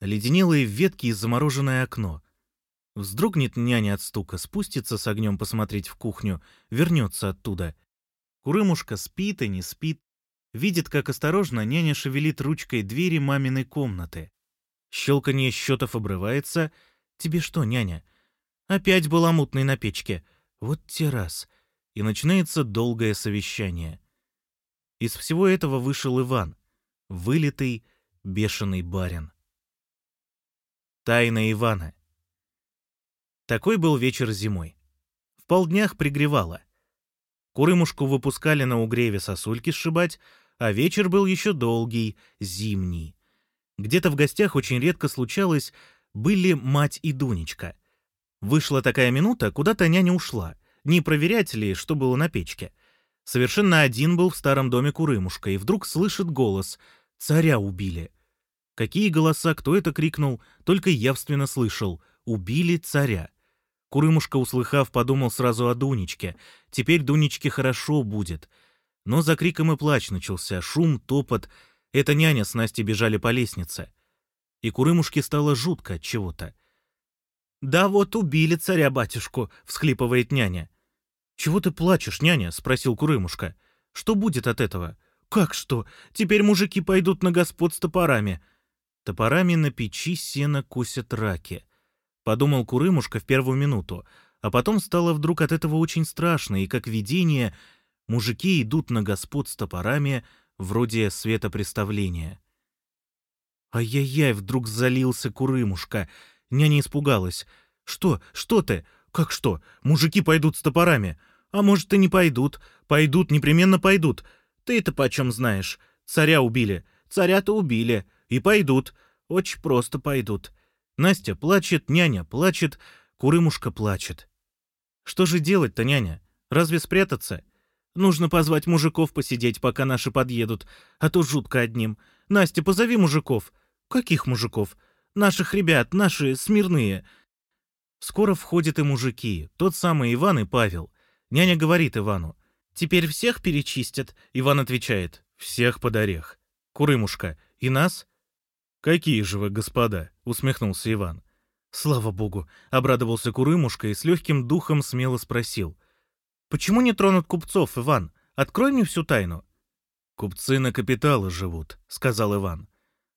леденелые ветки и замороженное окно. Вздрогнет няня от стука, спустится с огнем посмотреть в кухню, вернется оттуда — Курымушка спит и не спит. Видит, как осторожно няня шевелит ручкой двери маминой комнаты. Щелканье счетов обрывается. «Тебе что, няня?» «Опять была мутной на печке. Вот те раз». И начинается долгое совещание. Из всего этого вышел Иван, вылитый бешеный барин. Тайна Ивана. Такой был вечер зимой. В полднях пригревало. Курымушку выпускали на угреве сосульки сшибать, а вечер был еще долгий, зимний. Где-то в гостях очень редко случалось, были мать и Дунечка. Вышла такая минута, куда-то няня ушла, не проверять ли, что было на печке. Совершенно один был в старом доме Курымушка, и вдруг слышит голос «Царя убили». Какие голоса, кто это крикнул, только явственно слышал «Убили царя». Курымушка, услыхав, подумал сразу о Дунечке. Теперь Дунечке хорошо будет. Но за криком и плач начался, шум, топот. Это няня с Настей бежали по лестнице. И Курымушке стало жутко от чего-то. «Да вот убили царя-батюшку», — всхлипывает няня. «Чего ты плачешь, няня?» — спросил Курымушка. «Что будет от этого?» «Как что? Теперь мужики пойдут на господ с топорами». Топорами на печи сено кусят раки подумал Курымушка в первую минуту, а потом стало вдруг от этого очень страшно, и как видение мужики идут на господ с топорами, вроде светопреставления. Ай-яй-яй, вдруг залился Курымушка. Няня испугалась. «Что? Что ты? Как что? Мужики пойдут с топорами? А может, и не пойдут. Пойдут, непременно пойдут. Ты это почем знаешь? Царя убили. Царя-то убили. И пойдут. Очень просто пойдут. Настя плачет, няня плачет, Курымушка плачет. Что же делать-то, няня? Разве спрятаться? Нужно позвать мужиков посидеть, пока наши подъедут, а то жутко одним. Настя, позови мужиков. Каких мужиков? Наших ребят, наши смирные. Скоро входят и мужики, тот самый Иван и Павел. Няня говорит Ивану. «Теперь всех перечистят?» Иван отвечает. «Всех под орех». Курымушка. «И нас?» «Какие же вы, господа!» — усмехнулся Иван. «Слава богу!» — обрадовался Курымушка и с легким духом смело спросил. «Почему не тронут купцов, Иван? Открой мне всю тайну». «Купцы на капиталы живут», — сказал Иван.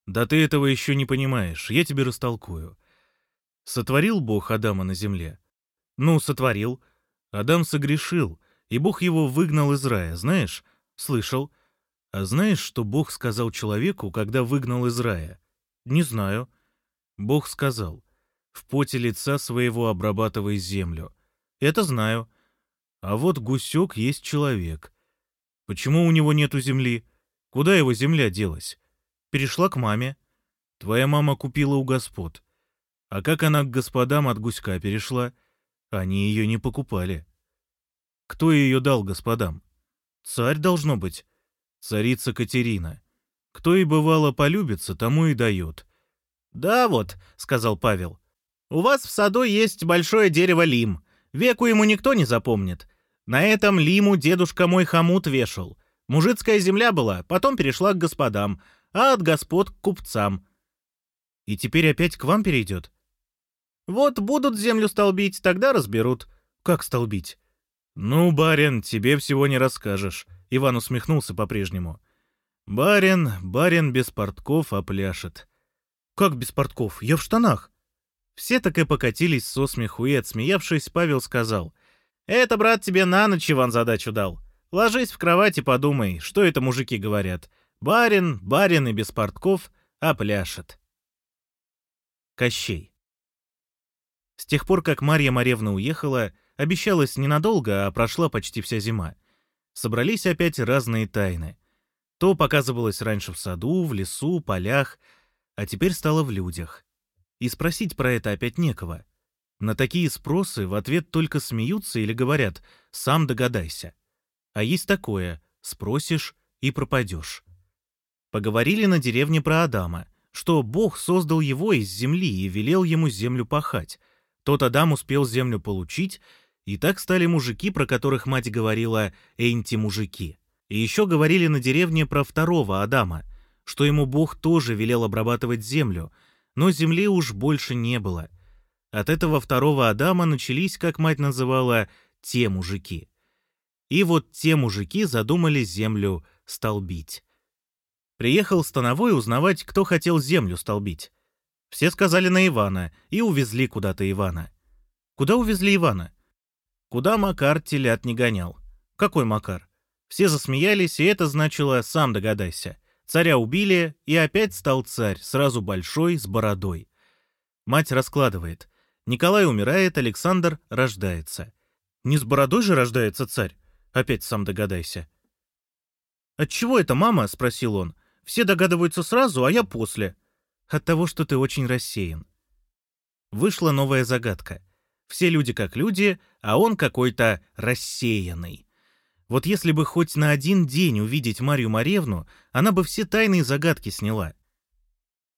«Да ты этого еще не понимаешь, я тебе растолкую. Сотворил Бог Адама на земле?» «Ну, сотворил. Адам согрешил, и Бог его выгнал из рая, знаешь? Слышал. А знаешь, что Бог сказал человеку, когда выгнал из рая? Не знаю. Бог сказал, в поте лица своего обрабатывай землю. Это знаю. А вот гусек есть человек. Почему у него нету земли? Куда его земля делась? Перешла к маме. Твоя мама купила у господ. А как она к господам от гуська перешла? Они ее не покупали. Кто ее дал господам? Царь должно быть. Царица Катерина. Кто и бывало полюбится, тому и дает. «Да вот», — сказал Павел. «У вас в саду есть большое дерево лим. Веку ему никто не запомнит. На этом лиму дедушка мой хомут вешал. Мужицкая земля была, потом перешла к господам, а от господ к купцам. И теперь опять к вам перейдет? Вот будут землю столбить, тогда разберут. Как столбить? Ну, барин, тебе всего не расскажешь. Иван усмехнулся по-прежнему. Барин, барин без портков опляшет. Как без портков? Я в штанах. Все так и покатились со смеху, и, отсмеявшись, Павел сказал. «Это, брат, тебе на ночь Иван задачу дал. Ложись в кровать и подумай, что это мужики говорят. Барин, барин и без портков, а пляшет. Кощей. С тех пор, как Марья Маревна уехала, обещалась ненадолго, а прошла почти вся зима. Собрались опять разные тайны. То показывалось раньше в саду, в лесу, полях, а теперь стало в людях. И спросить про это опять некого. На такие спросы в ответ только смеются или говорят «сам догадайся». А есть такое — спросишь и пропадешь. Поговорили на деревне про Адама, что Бог создал его из земли и велел ему землю пахать. Тот Адам успел землю получить, и так стали мужики, про которых мать говорила «энти-мужики». И еще говорили на деревне про второго Адама, что ему Бог тоже велел обрабатывать землю, но земли уж больше не было. От этого второго Адама начались, как мать называла, те мужики. И вот те мужики задумали землю столбить. Приехал Становой узнавать, кто хотел землю столбить. Все сказали на Ивана и увезли куда-то Ивана. Куда увезли Ивана? Куда Макар телят не гонял. Какой Макар? Все засмеялись, и это значило «сам догадайся». Царя убили, и опять стал царь, сразу большой, с бородой. Мать раскладывает. Николай умирает, Александр рождается. Не с бородой же рождается царь? Опять сам догадайся. «Отчего это, мама?» — спросил он. «Все догадываются сразу, а я после». «От того, что ты очень рассеян». Вышла новая загадка. Все люди как люди, а он какой-то рассеянный. Вот если бы хоть на один день увидеть Марию Маревну, она бы все тайные загадки сняла.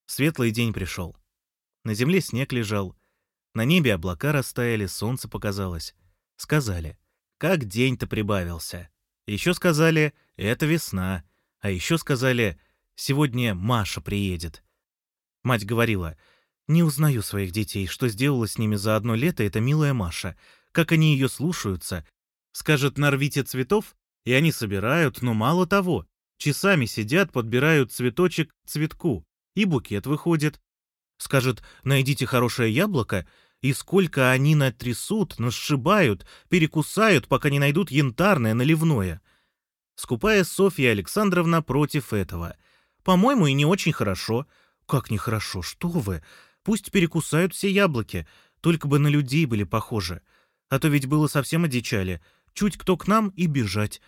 Светлый день пришел. На земле снег лежал. На небе облака растаяли, солнце показалось. Сказали. Как день-то прибавился. Еще сказали, это весна. А еще сказали, сегодня Маша приедет. Мать говорила, не узнаю своих детей, что сделала с ними за одно лето эта милая Маша. Как они ее слушаются. Скажет, нарвите цветов, и они собирают, но мало того. Часами сидят, подбирают цветочек к цветку, и букет выходит. Скажет, найдите хорошее яблоко, и сколько они натрясут, насшибают, перекусают, пока не найдут янтарное наливное. Скупая Софья Александровна против этого. По-моему, и не очень хорошо. Как нехорошо, что вы? Пусть перекусают все яблоки, только бы на людей были похожи. А то ведь было совсем одичали. Чуть кто к нам и бежать.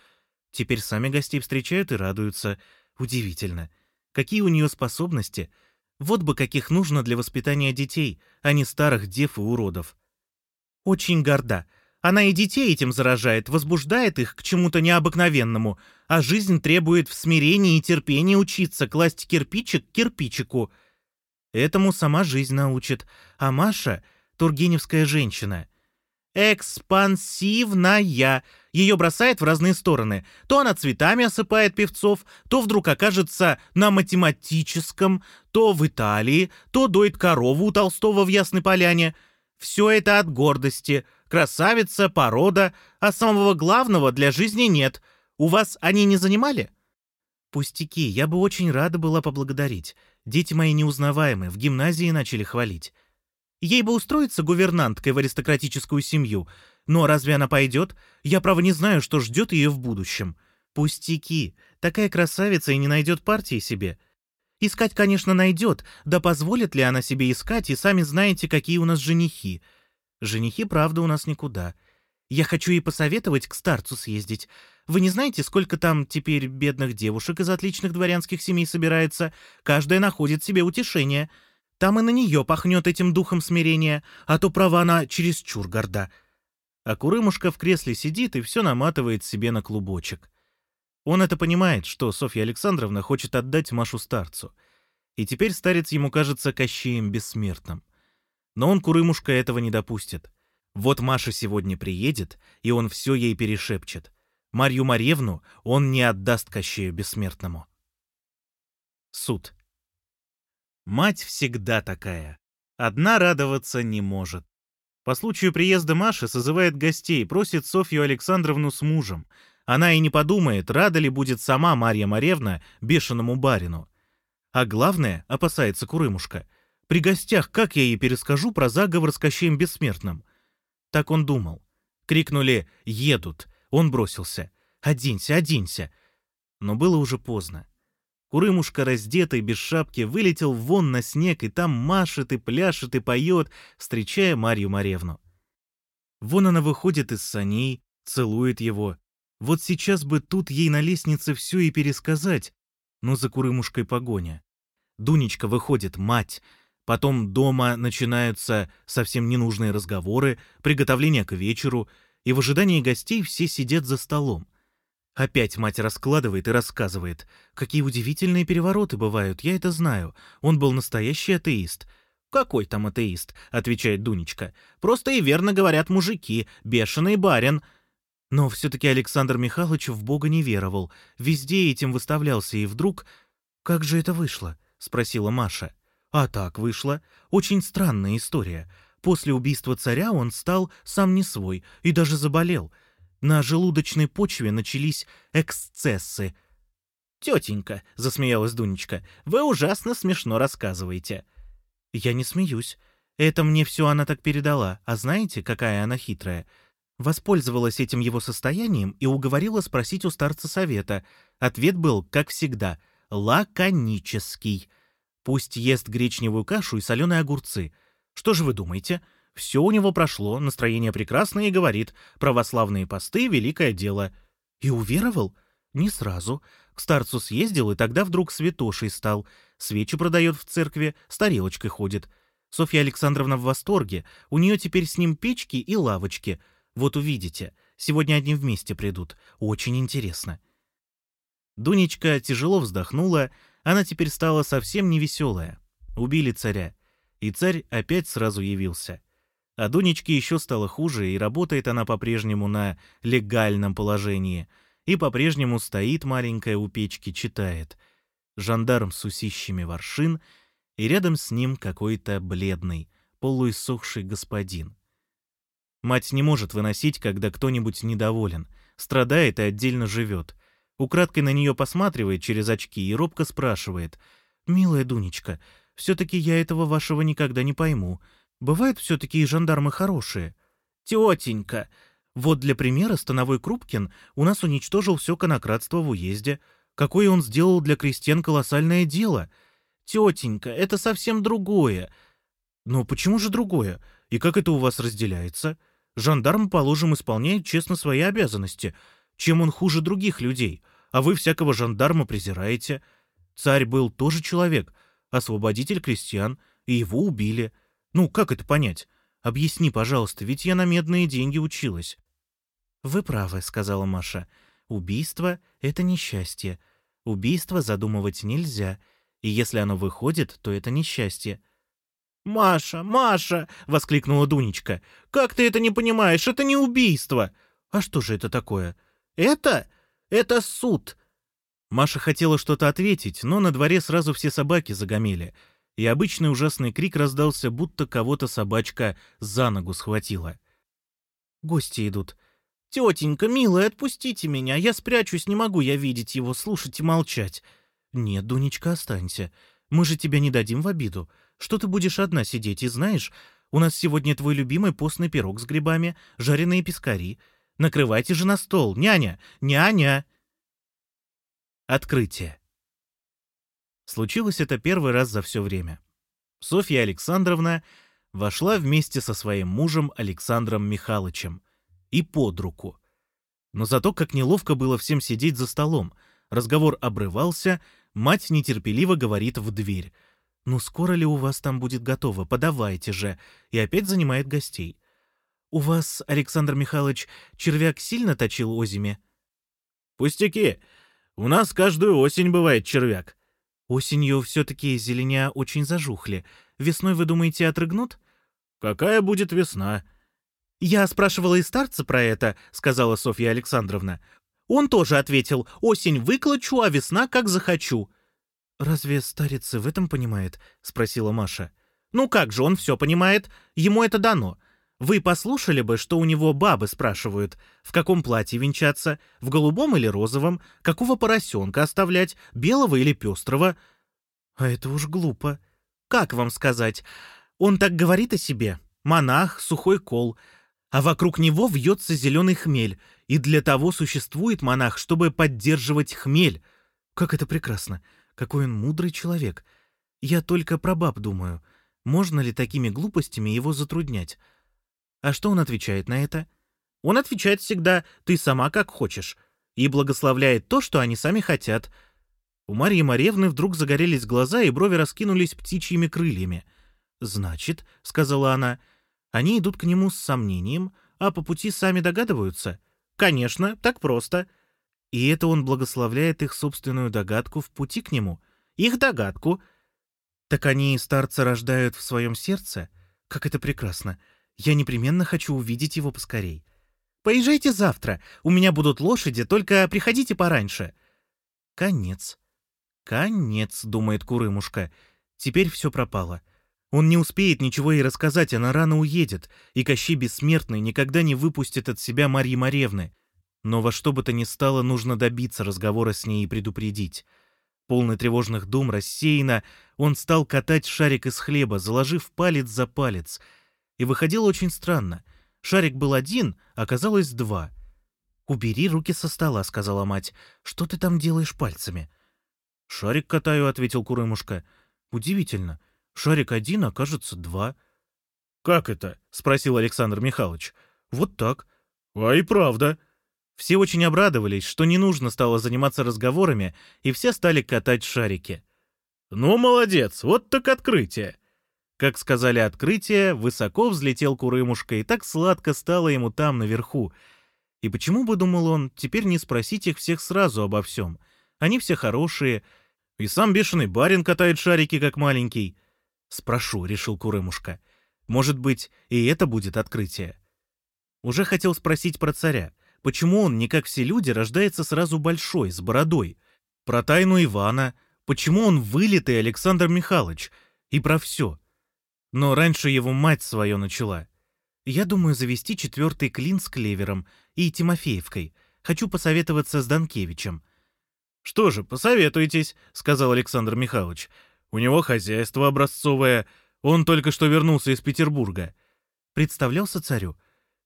Теперь сами гостей встречают и радуются. Удивительно. Какие у нее способности — вот бы каких нужно для воспитания детей, а не старых дев и уродов. Очень горда. Она и детей этим заражает, возбуждает их к чему-то необыкновенному, а жизнь требует в смирении и терпении учиться класть кирпичик к кирпичику. Этому сама жизнь научит, а Маша — тургеневская женщина — экспансивная. Ее бросает в разные стороны. То она цветами осыпает певцов, то вдруг окажется на математическом, то в Италии, то доит корову у Толстого в Ясной Поляне. Все это от гордости. Красавица, порода, а самого главного для жизни нет. У вас они не занимали? Пустяки, я бы очень рада была поблагодарить. Дети мои неузнаваемы, в гимназии начали хвалить. Ей бы устроиться гувернанткой в аристократическую семью. Но разве она пойдет? Я, право, не знаю, что ждет ее в будущем. Пустяки. Такая красавица и не найдет партии себе. Искать, конечно, найдет, да позволит ли она себе искать, и сами знаете, какие у нас женихи. Женихи, правда, у нас никуда. Я хочу ей посоветовать к старцу съездить. Вы не знаете, сколько там теперь бедных девушек из отличных дворянских семей собирается? Каждая находит себе утешение — там и на нее пахнет этим духом смирения, а то права она чересчур горда. А Курымушка в кресле сидит и все наматывает себе на клубочек. Он это понимает, что Софья Александровна хочет отдать Машу старцу. И теперь старец ему кажется Кощеем Бессмертным. Но он, Курымушка, этого не допустит. Вот Маша сегодня приедет, и он все ей перешепчет. Марью Марьевну он не отдаст Кощею Бессмертному. Суд. Мать всегда такая. Одна радоваться не может. По случаю приезда Маши созывает гостей, просит Софью Александровну с мужем. Она и не подумает, рада ли будет сама Марья Маревна бешеному барину. А главное, опасается Курымушка, при гостях как я ей перескажу про заговор с Кощеем Бессмертным? Так он думал. Крикнули «Едут!» Он бросился. «Оденься, оденься!» Но было уже поздно. Курымушка, раздетый, без шапки, вылетел вон на снег и там машет и пляшет и поет, встречая Марью Маревну. Вон она выходит из саней, целует его. Вот сейчас бы тут ей на лестнице все и пересказать, но за Курымушкой погоня. Дунечка выходит, мать. Потом дома начинаются совсем ненужные разговоры, приготовление к вечеру, и в ожидании гостей все сидят за столом. Опять мать раскладывает и рассказывает. Какие удивительные перевороты бывают, я это знаю. Он был настоящий атеист. «Какой там атеист?» — отвечает Дунечка. «Просто и верно говорят мужики, бешеный барин». Но все-таки Александр Михайлович в Бога не веровал. Везде этим выставлялся, и вдруг... «Как же это вышло?» — спросила Маша. «А так вышло. Очень странная история. После убийства царя он стал сам не свой и даже заболел». На желудочной почве начались эксцессы. «Тетенька», — засмеялась Дунечка, — «вы ужасно смешно рассказываете». «Я не смеюсь. Это мне все она так передала. А знаете, какая она хитрая?» Воспользовалась этим его состоянием и уговорила спросить у старца совета. Ответ был, как всегда, лаконический. Пусть ест гречневую кашу и соленые огурцы. Что же вы думаете? Все у него прошло, настроение прекрасное и говорит, православные посты — великое дело. И уверовал? Не сразу. К старцу съездил, и тогда вдруг святошей стал. Свечи продает в церкви, с тарелочкой ходит. Софья Александровна в восторге. У нее теперь с ним печки и лавочки. Вот увидите. Сегодня одни вместе придут. Очень интересно. Дунечка тяжело вздохнула. Она теперь стала совсем невеселая. Убили царя. И царь опять сразу явился. А Дунечке еще стало хуже, и работает она по-прежнему на легальном положении. И по-прежнему стоит маленькая у печки, читает. Жандарм с усищами воршин, и рядом с ним какой-то бледный, полуиссохший господин. Мать не может выносить, когда кто-нибудь недоволен, страдает и отдельно живет. Украдкой на нее посматривает через очки и робко спрашивает. «Милая Дунечка, все-таки я этого вашего никогда не пойму. Бывают все-таки и жандармы хорошие. Тетенька, вот для примера Становой Крупкин у нас уничтожил все конократство в уезде. Какое он сделал для крестьян колоссальное дело. Тетенька, это совсем другое. Но почему же другое? И как это у вас разделяется? Жандарм, положим, исполняет честно свои обязанности. Чем он хуже других людей? А вы всякого жандарма презираете. Царь был тоже человек, освободитель крестьян, и его убили. Ну, как это понять? Объясни, пожалуйста, ведь я на медные деньги училась. Вы правы, сказала Маша. Убийство — это несчастье. Убийство задумывать нельзя, и если оно выходит, то это несчастье. «Маша, Маша!» — воскликнула Дунечка. «Как ты это не понимаешь? Это не убийство!» «А что же это такое?» «Это? Это суд!» Маша хотела что-то ответить, но на дворе сразу все собаки загомели — и обычный ужасный крик раздался, будто кого-то собачка за ногу схватила. «Гости идут. Тетенька, милая, отпустите меня, я спрячусь, не могу я видеть его, слушать и молчать». «Нет, Дунечка, останься. Мы же тебя не дадим в обиду. Что ты будешь одна сидеть, и знаешь, у нас сегодня твой любимый постный пирог с грибами, жареные пескари. Накрывайте же на стол, няня, няня!» Открытие. Случилось это первый раз за все время. Софья Александровна вошла вместе со своим мужем Александром Михайловичем и под руку. Но зато как неловко было всем сидеть за столом. Разговор обрывался, мать нетерпеливо говорит в дверь. «Ну скоро ли у вас там будет готово? Подавайте же!» И опять занимает гостей. «У вас, Александр Михайлович, червяк сильно точил озиме?» «Пустяки! У нас каждую осень бывает червяк. Осенью все-таки зеленя очень зажухли. Весной, вы думаете, отрыгнут? Какая будет весна? Я спрашивала и старца про это, сказала Софья Александровна. Он тоже ответил, осень выклочу, а весна как захочу. «Разве старец в этом понимает?» — спросила Маша. «Ну как же, он все понимает. Ему это дано. Вы послушали бы, что у него бабы спрашивают, в каком платье венчаться, в голубом или розовом, какого поросенка оставлять, белого или пестрого. А это уж глупо. Как вам сказать? Он так говорит о себе. Монах, сухой кол. А вокруг него вьется зеленый хмель. И для того существует монах, чтобы поддерживать хмель. Как это прекрасно. Какой он мудрый человек. Я только про баб думаю. Можно ли такими глупостями его затруднять? А что он отвечает на это? Он отвечает всегда «ты сама как хочешь» и благословляет то, что они сами хотят. У Марьи Маревны вдруг загорелись глаза, и брови раскинулись птичьими крыльями. «Значит», — сказала она, — «они идут к нему с сомнением, а по пути сами догадываются?» «Конечно, так просто». И это он благословляет их собственную догадку в пути к нему. Их догадку. Так они старца рождают в своем сердце? Как это прекрасно. Я непременно хочу увидеть его поскорей. Поезжайте завтра. У меня будут лошади, только приходите пораньше. Конец. Конец, думает Курымушка. Теперь все пропало. Он не успеет ничего ей рассказать, она рано уедет, и Кощей Бессмертный никогда не выпустит от себя Марьи Маревны. Но во что бы то ни стало, нужно добиться разговора с ней и предупредить. Полный тревожных дум рассеянно, он стал катать шарик из хлеба, заложив палец за палец — и выходило очень странно. Шарик был один, оказалось два. «Убери руки со стола», — сказала мать. «Что ты там делаешь пальцами?» «Шарик катаю», — ответил Курымушка. «Удивительно. Шарик один, а кажется два». «Как это?» — спросил Александр Михайлович. «Вот так». «А и правда». Все очень обрадовались, что не нужно стало заниматься разговорами, и все стали катать шарики. «Ну, молодец, вот так открытие. Как сказали открытие, высоко взлетел Курымушка, и так сладко стало ему там, наверху. И почему бы, думал он, теперь не спросить их всех сразу обо всем? Они все хорошие, и сам бешеный барин катает шарики, как маленький. «Спрошу», — решил Курымушка. «Может быть, и это будет открытие». Уже хотел спросить про царя. Почему он, не как все люди, рождается сразу большой, с бородой? Про тайну Ивана. Почему он вылитый Александр Михайлович? И про все. Но раньше его мать свое начала. Я думаю завести четвертый клин с Клевером и Тимофеевкой. Хочу посоветоваться с Данкевичем. «Что же, посоветуйтесь», — сказал Александр Михайлович. «У него хозяйство образцовое. Он только что вернулся из Петербурга». Представлялся царю.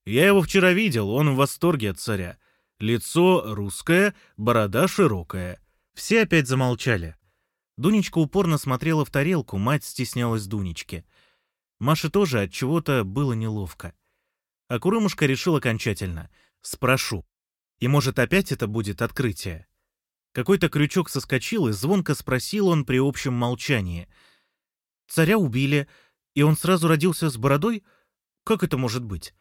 «Я его вчера видел, он в восторге от царя. Лицо русское, борода широкая». Все опять замолчали. Дунечка упорно смотрела в тарелку, мать стеснялась Дунечки. Маше тоже от чего-то было неловко. А Курымушка решил окончательно. Спрошу. И может опять это будет открытие? Какой-то крючок соскочил, и звонко спросил он при общем молчании. Царя убили, и он сразу родился с бородой? Как это может быть?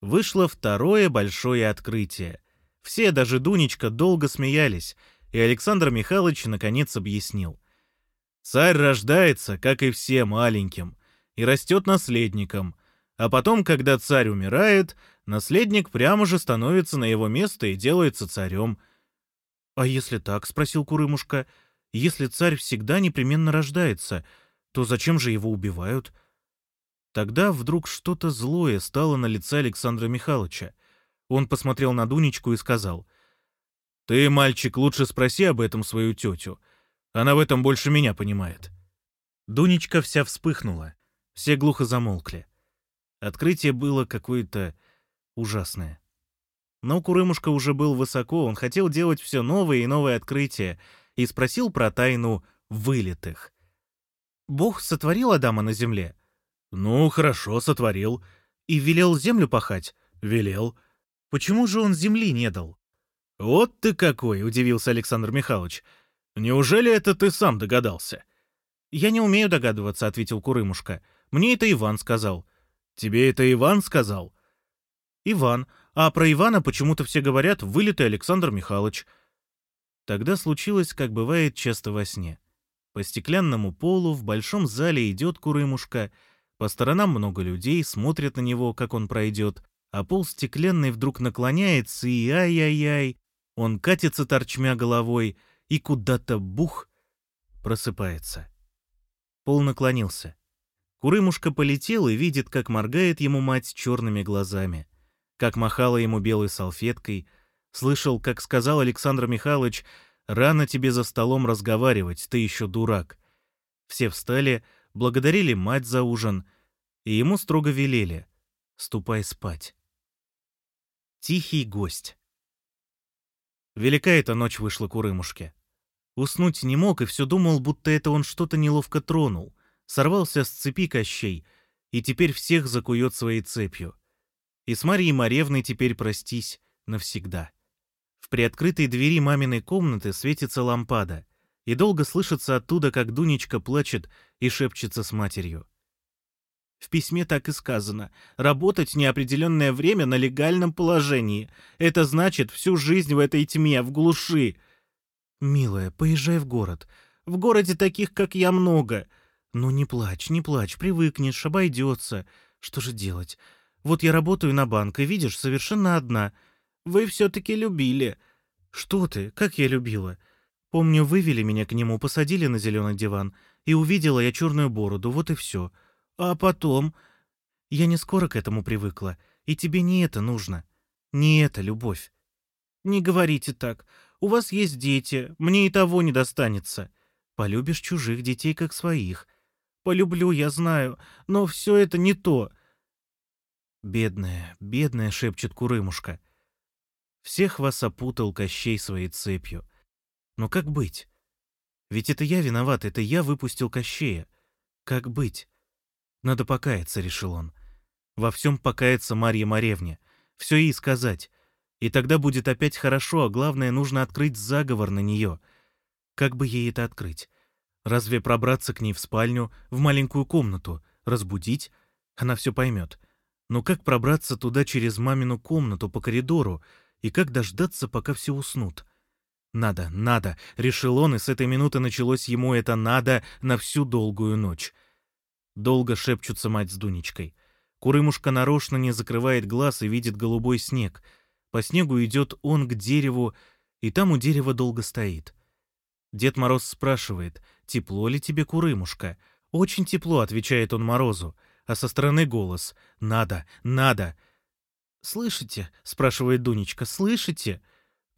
Вышло второе большое открытие. Все, даже Дунечка, долго смеялись, и Александр Михайлович наконец объяснил. Царь рождается, как и все, маленьким и растет наследником, а потом, когда царь умирает, наследник прямо же становится на его место и делается царем. «А если так?» — спросил Курымушка. «Если царь всегда непременно рождается, то зачем же его убивают?» Тогда вдруг что-то злое стало на лице Александра Михайловича. Он посмотрел на Дунечку и сказал, «Ты, мальчик, лучше спроси об этом свою тетю. Она в этом больше меня понимает». Дунечка вся вспыхнула. Все глухо замолкли. Открытие было какое-то ужасное. Но Курымушка уже был высоко, он хотел делать все новые и новые открытия, и спросил про тайну вылитых. «Бог сотворил Адама на земле?» «Ну, хорошо, сотворил». «И велел землю пахать?» «Велел». «Почему же он земли не дал?» «Вот ты какой!» — удивился Александр Михайлович. «Неужели это ты сам догадался?» «Я не умею догадываться», — ответил Курымушка. Мне это Иван сказал. Тебе это Иван сказал? Иван. А про Ивана почему-то все говорят «вылитый Александр Михайлович». Тогда случилось, как бывает часто во сне. По стеклянному полу в большом зале идет Курымушка. По сторонам много людей, смотрят на него, как он пройдет. А пол стеклянный вдруг наклоняется и ай-яй-яй. Он катится торчмя головой и куда-то бух просыпается. Пол наклонился. Курымушка полетел и видит, как моргает ему мать черными глазами, как махала ему белой салфеткой, слышал, как сказал Александр Михайлович Рано тебе за столом разговаривать, ты еще дурак. Все встали, благодарили мать за ужин, и ему строго велели «Ступай спать». Тихий гость. Велика эта ночь вышла Курымушке. Уснуть не мог и все думал, будто это он что-то неловко тронул. Сорвался с цепи Кощей, и теперь всех закует своей цепью. И с Марьей Маревной теперь простись навсегда. В приоткрытой двери маминой комнаты светится лампада, и долго слышится оттуда, как Дунечка плачет и шепчется с матерью. В письме так и сказано. Работать неопределенное время на легальном положении. Это значит всю жизнь в этой тьме, в глуши. Милая, поезжай в город. В городе таких, как я, много. Ну не плачь, не плачь, привыкнешь, обойдется. Что же делать? Вот я работаю на банк, и видишь, совершенно одна — вы все-таки любили». «Что ты? Как я любила?» Помню, вывели меня к нему, посадили на зеленый диван, и увидела я черную бороду, вот и все. А потом... Я не скоро к этому привыкла, и тебе не это нужно. Не это любовь. Не говорите так. У вас есть дети, мне и того не достанется. Полюбишь чужих детей, как своих. Полюблю, я знаю, но все это не то. Бедная, бедная, шепчет Курымушка. Всех вас опутал Кощей своей цепью. Но как быть? Ведь это я виноват, это я выпустил Кощея. Как быть? Надо покаяться, решил он. Во всем покаяться Марье Маревне. Все ей сказать. И тогда будет опять хорошо, а главное, нужно открыть заговор на нее. Как бы ей это открыть? Разве пробраться к ней в спальню, в маленькую комнату, разбудить? Она все поймет. Но как пробраться туда через мамину комнату по коридору, и как дождаться, пока все уснут. «Надо, надо!» — решил он, и с этой минуты началось ему это «надо» на всю долгую ночь. Долго шепчутся мать с Дунечкой. Курымушка нарочно не закрывает глаз и видит голубой снег. По снегу идет он к дереву, и там у дерева долго стоит. Дед Мороз спрашивает, «Тепло ли тебе, Курымушка?» «Очень тепло», — отвечает он Морозу, а со стороны голос, «Надо, надо!» «Слышите?» — спрашивает Дунечка. «Слышите?»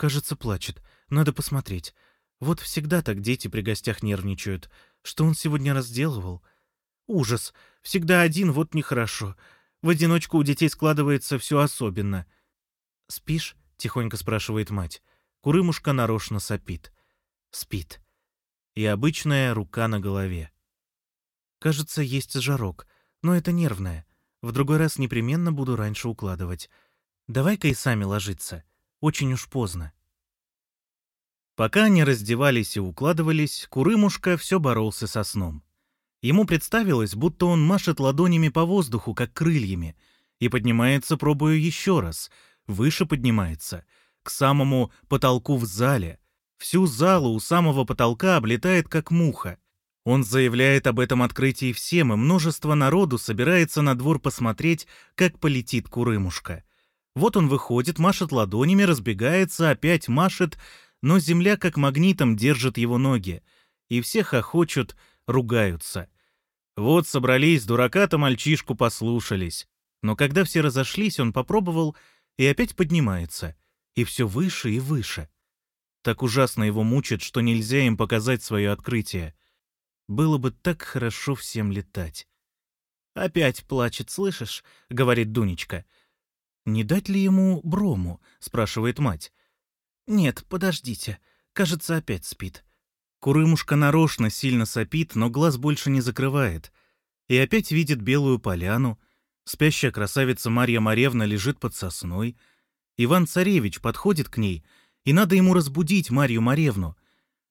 Кажется, плачет. Надо посмотреть. Вот всегда так дети при гостях нервничают. Что он сегодня разделывал? Ужас. Всегда один, вот нехорошо. В одиночку у детей складывается все особенно. «Спишь?» — тихонько спрашивает мать. Курымушка нарочно сопит. Спит. И обычная рука на голове. Кажется, есть жарок, но это нервное. В другой раз непременно буду раньше укладывать. Давай-ка и сами ложиться. Очень уж поздно. Пока они раздевались и укладывались, Курымушка все боролся со сном. Ему представилось, будто он машет ладонями по воздуху, как крыльями, и поднимается, пробуя еще раз, выше поднимается, к самому потолку в зале. Всю залу у самого потолка облетает, как муха. Он заявляет об этом открытии всем, и множество народу собирается на двор посмотреть, как полетит Курымушка. Вот он выходит, машет ладонями, разбегается, опять машет, но земля как магнитом держит его ноги, и все хохочут, ругаются. Вот собрались, дурака-то мальчишку послушались. Но когда все разошлись, он попробовал и опять поднимается, и все выше и выше. Так ужасно его мучит, что нельзя им показать свое открытие. Было бы так хорошо всем летать. «Опять плачет, слышишь?» — говорит Дунечка. «Не дать ли ему брому?» — спрашивает мать. «Нет, подождите. Кажется, опять спит». Курымушка нарочно сильно сопит, но глаз больше не закрывает. И опять видит белую поляну. Спящая красавица Марья Маревна лежит под сосной. Иван-царевич подходит к ней, и надо ему разбудить Марью Маревну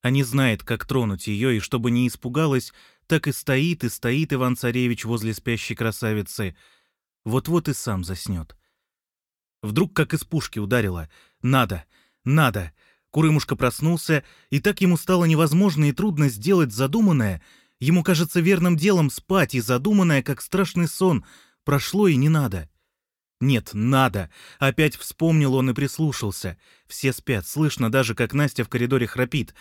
а не знает, как тронуть ее, и чтобы не испугалась, так и стоит и стоит Иван-царевич возле спящей красавицы. Вот-вот и сам заснет. Вдруг как из пушки ударило. «Надо! Надо! Курымушка проснулся, и так ему стало невозможно и трудно сделать задуманное. Ему кажется верным делом спать, и задуманное, как страшный сон, прошло и не надо. Нет, надо. Опять вспомнил он и прислушался. Все спят, слышно даже, как Настя в коридоре храпит.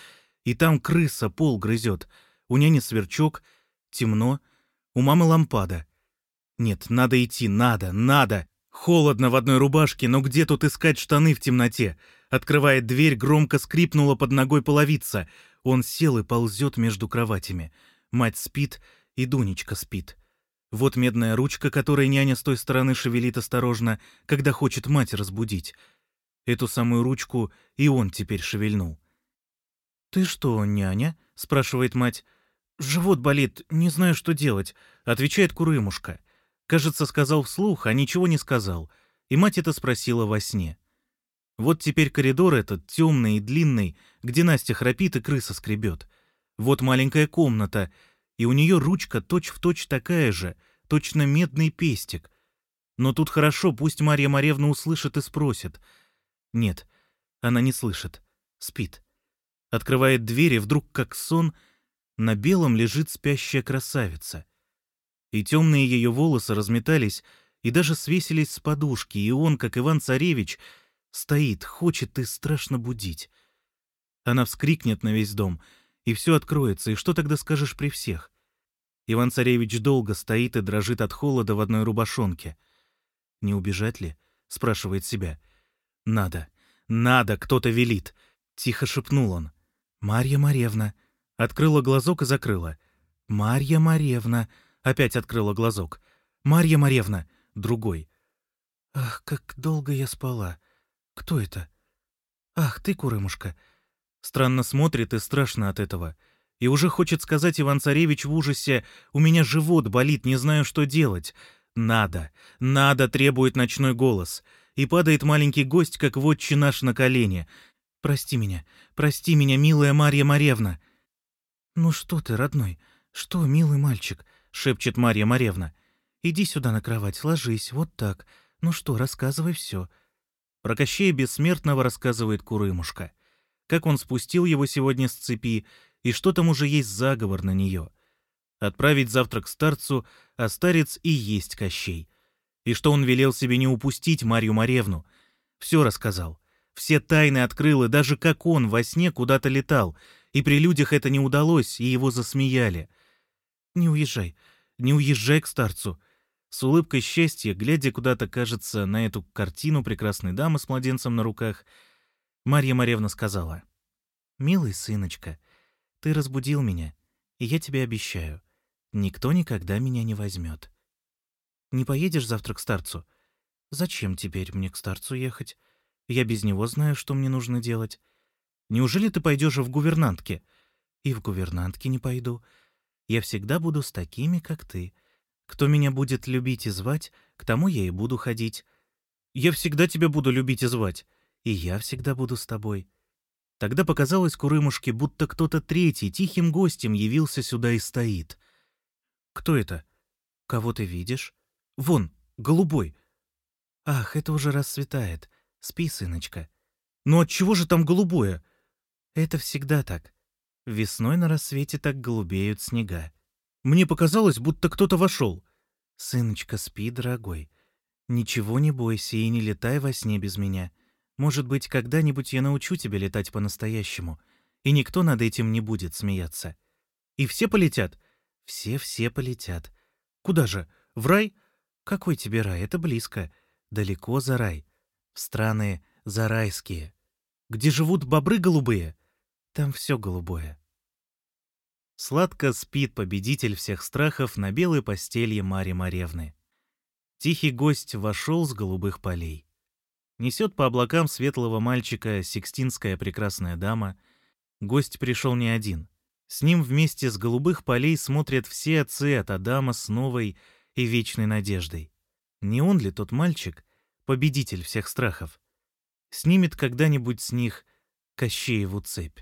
И там крыса пол грызет. У няни сверчок, темно, у мамы лампада. Нет, надо идти, надо, надо. Холодно в одной рубашке, но где тут искать штаны в темноте? Открывает дверь, громко скрипнула под ногой половица. Он сел и ползет между кроватями. Мать спит, и Дунечка спит. Вот медная ручка, которой няня с той стороны шевелит осторожно, когда хочет мать разбудить. Эту самую ручку и он теперь шевельнул. «Ты что, няня?» — спрашивает мать. «Живот болит, не знаю, что делать», — отвечает Курымушка. Кажется, сказал вслух, а ничего не сказал. И мать это спросила во сне. Вот теперь коридор этот, темный и длинный, где Настя храпит и крыса скребет. Вот маленькая комната, и у нее ручка точь-в-точь точь такая же, точно медный пестик. Но тут хорошо, пусть Марья Маревна услышит и спросит. Нет, она не слышит, спит. Открывает дверь, и вдруг, как сон, на белом лежит спящая красавица и темные ее волосы разметались и даже свесились с подушки, и он, как Иван-царевич, стоит, хочет и страшно будить. Она вскрикнет на весь дом, и все откроется, и что тогда скажешь при всех? Иван-царевич долго стоит и дрожит от холода в одной рубашонке. «Не убежать ли?» — спрашивает себя. «Надо, надо, кто-то велит!» — тихо шепнул он. «Марья Маревна!» Открыла глазок и закрыла. «Марья Маревна!» Опять открыла глазок. «Марья Марьевна!» Другой. «Ах, как долго я спала! Кто это?» «Ах, ты, Курымушка!» Странно смотрит и страшно от этого. И уже хочет сказать Иван-Царевич в ужасе «У меня живот болит, не знаю, что делать». «Надо! Надо!» — требует ночной голос. И падает маленький гость, как вотче наш на колени. «Прости меня, прости меня, милая Марья Маревна!» «Ну что ты, родной? Что, милый мальчик?» — шепчет Марья Маревна. «Иди сюда на кровать, ложись, вот так. Ну что, рассказывай все». Про Кощея Бессмертного рассказывает Курымушка. Как он спустил его сегодня с цепи, и что там уже есть заговор на нее. Отправить завтра к старцу, а старец и есть Кощей. И что он велел себе не упустить Марью Маревну. Все рассказал. Все тайны открыл, и даже как он во сне куда-то летал. И при людях это не удалось, и его засмеяли — не уезжай, не уезжай к старцу. С улыбкой счастья, глядя куда-то, кажется, на эту картину прекрасной дамы с младенцем на руках, Марья Маревна сказала. «Милый сыночка, ты разбудил меня, и я тебе обещаю, никто никогда меня не возьмет. Не поедешь завтра к старцу? Зачем теперь мне к старцу ехать? Я без него знаю, что мне нужно делать. Неужели ты пойдешь в гувернантке? И в гувернантке не пойду. Я всегда буду с такими, как ты. Кто меня будет любить и звать, к тому я и буду ходить. Я всегда тебя буду любить и звать. И я всегда буду с тобой. Тогда показалось Курымушке, будто кто-то третий тихим гостем явился сюда и стоит. Кто это? Кого ты видишь? Вон, голубой. Ах, это уже расцветает. Спи, сыночка. Но от чего же там голубое? Это всегда так. Весной на рассвете так голубеют снега. Мне показалось, будто кто-то вошел. «Сыночка, спи, дорогой. Ничего не бойся и не летай во сне без меня. Может быть, когда-нибудь я научу тебя летать по-настоящему, и никто над этим не будет смеяться. И все полетят? Все-все полетят. Куда же? В рай? Какой тебе рай? Это близко. Далеко за рай. В страны зарайские. Где живут бобры голубые? Там все голубое. Сладко спит победитель всех страхов на белой постелье Мари Маревны. Тихий гость вошел с голубых полей. Несет по облакам светлого мальчика Сикстинская прекрасная дама. Гость пришел не один. С ним вместе с голубых полей смотрят все отцы от Адама с новой и вечной надеждой. Не он ли тот мальчик, победитель всех страхов? Снимет когда-нибудь с них Кощееву цепь.